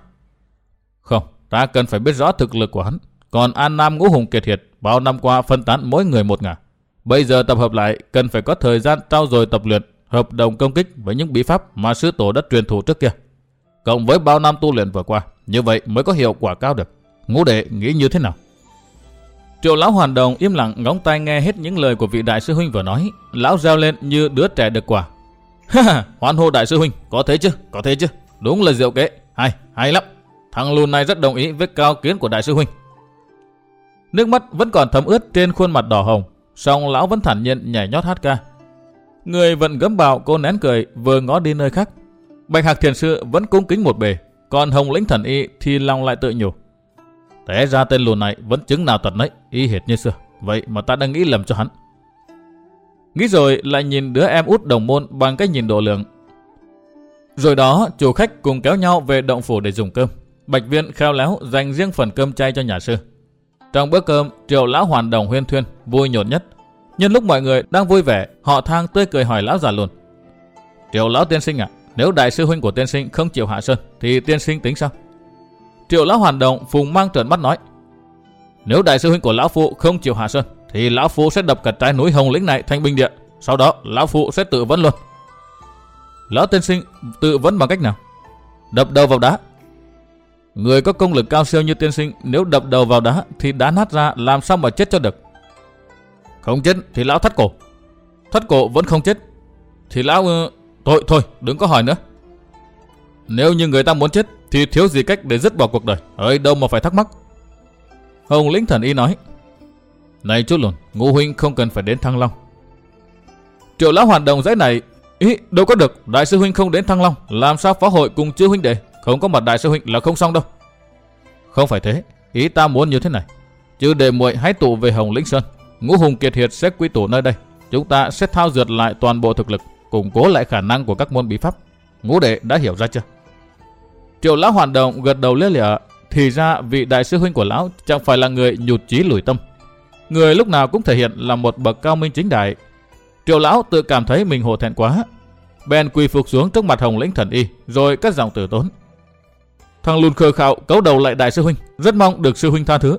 Không, ta cần phải biết rõ thực lực của hắn. Còn An Nam ngũ hùng kiệt hiệt bao năm qua phân tán mỗi người một ngả. Bây giờ tập hợp lại cần phải có thời gian trao dồi tập luyện, hợp đồng công kích với những bí pháp mà sư tổ đã truyền thụ trước kia. Cộng với bao năm tu luyện vừa qua, như vậy mới có hiệu quả cao được. Ngũ đệ nghĩ như thế nào? Triệu lão hoàn đồng im lặng ngóng tai nghe hết những lời của vị đại sư huynh vừa nói. Lão reo lên như đứa trẻ được quả. Ha hoan hô đại sư huynh, có thế chứ, có thế chứ. Đúng là diệu kế, hay, hay lắm. Thằng lùn này rất đồng ý với cao kiến của đại sư huynh. Nước mắt vẫn còn thấm ướt trên khuôn mặt đỏ hồng, song lão vẫn thản nhiên nhảy nhót hát ca. Người vẫn gấm bào cô nén cười vừa ngó đi nơi khác. Bạch Hạc Thiền Sư vẫn cung kính một bề, còn Hồng Lĩnh Thần Y thì lòng lại tự nhủ. Té ra tên lùn này vẫn chứng nào tật nấy, y hệt như xưa. Vậy mà ta đang nghĩ lầm cho hắn. Nghĩ rồi lại nhìn đứa em út đồng môn bằng cách nhìn độ lượng. Rồi đó, chủ khách cùng kéo nhau về động phủ để dùng cơm. Bạch viên khéo léo dành riêng phần cơm chay cho nhà sư. Trong bữa cơm, triệu lão hoàn đồng huyên thuyên, vui nhộn nhất. Nhân lúc mọi người đang vui vẻ, họ thang tươi cười hỏi lão già luôn. Triệu lão tiên sinh ạ, Nếu đại sư huynh của tiên sinh không chịu hạ sơn, thì tiên sinh tính sao? Triệu lão hoàn đồng phùng mang trợn mắt nói. Nếu đại sư huynh của lão phụ không chịu hạ sơn, thì lão phụ sẽ đập cả trái núi hồng lĩnh này thành binh địa. Sau đó lão phụ sẽ tự vấn luôn. Lão tiên sinh tự vấn bằng cách nào? Đập đầu vào đá. Người có công lực cao siêu như tiên sinh, nếu đập đầu vào đá thì đá nát ra làm sao mà chết cho được. Không chết thì lão thắt cổ. Thắt cổ vẫn không chết. Thì lão... Thôi, thôi, đừng có hỏi nữa. Nếu như người ta muốn chết thì thiếu gì cách để dứt bỏ cuộc đời. Ở đâu mà phải thắc mắc. Hồng lĩnh thần y nói. Này chú lùn, ngũ huynh không cần phải đến Thăng Long. Triệu lão hoàn đồng dãy này, ý, đâu có được, đại sư huynh không đến Thăng Long, làm sao phá hội cùng chư huynh đệ, không có mặt đại sư huynh là không xong đâu. Không phải thế, ý ta muốn như thế này. Chứ để muội hãy tụ về Hồng Lĩnh Sơn, ngũ hùng kiệt hiệt sẽ quy tụ nơi đây. Chúng ta sẽ thao dượt lại toàn bộ thực lực, củng cố lại khả năng của các môn bí pháp. Ngũ đệ đã hiểu ra chưa? Triệu lão hoàn động gật đầu lia lịa, thì ra vị đại sư huynh của lão chẳng phải là người nhụt chí lùi tâm. Người lúc nào cũng thể hiện là một bậc cao minh chính đại. Triệu lão tự cảm thấy mình hổ thẹn quá. Bèn quỳ phục xuống trước mặt hồng lĩnh thần y, rồi cất giọng tử tốn. Thằng lùn khờ khạo cấu đầu lại đại sư huynh, rất mong được sư huynh tha thứ.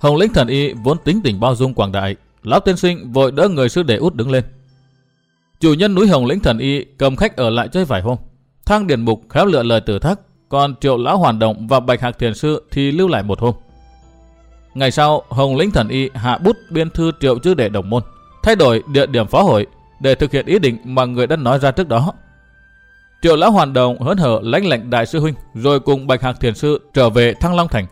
Hồng lĩnh thần y vốn tính tình bao dung quảng đại, lão tiên sinh vội đỡ người sư đệ út đứng lên. Chủ nhân núi Hồng lĩnh thần y cầm khách ở lại chơi vài hôm. Thang điển Mục khéo lựa lời tử thác, còn Triệu Lão Hoàn Động và Bạch Hạc Thiền Sư thì lưu lại một hôm. Ngày sau, Hồng Lĩnh Thần Y hạ bút biên thư Triệu chữ đệ đồng môn, thay đổi địa điểm phó hội để thực hiện ý định mà người đã nói ra trước đó. Triệu Lão Hoàn đồng hớn hở lãnh lệnh đại sư huynh, rồi cùng Bạch Hạc Thiền Sư trở về Thăng Long Thành.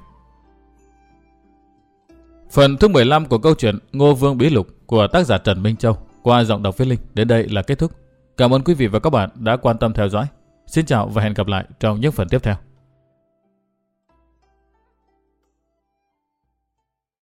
Phần thứ 15 của câu chuyện Ngô Vương Bí Lục của tác giả Trần Minh Châu qua giọng đọc viết linh đến đây là kết thúc. Cảm ơn quý vị và các bạn đã quan tâm theo dõi. Xin chào và hẹn gặp lại trong những phần tiếp theo.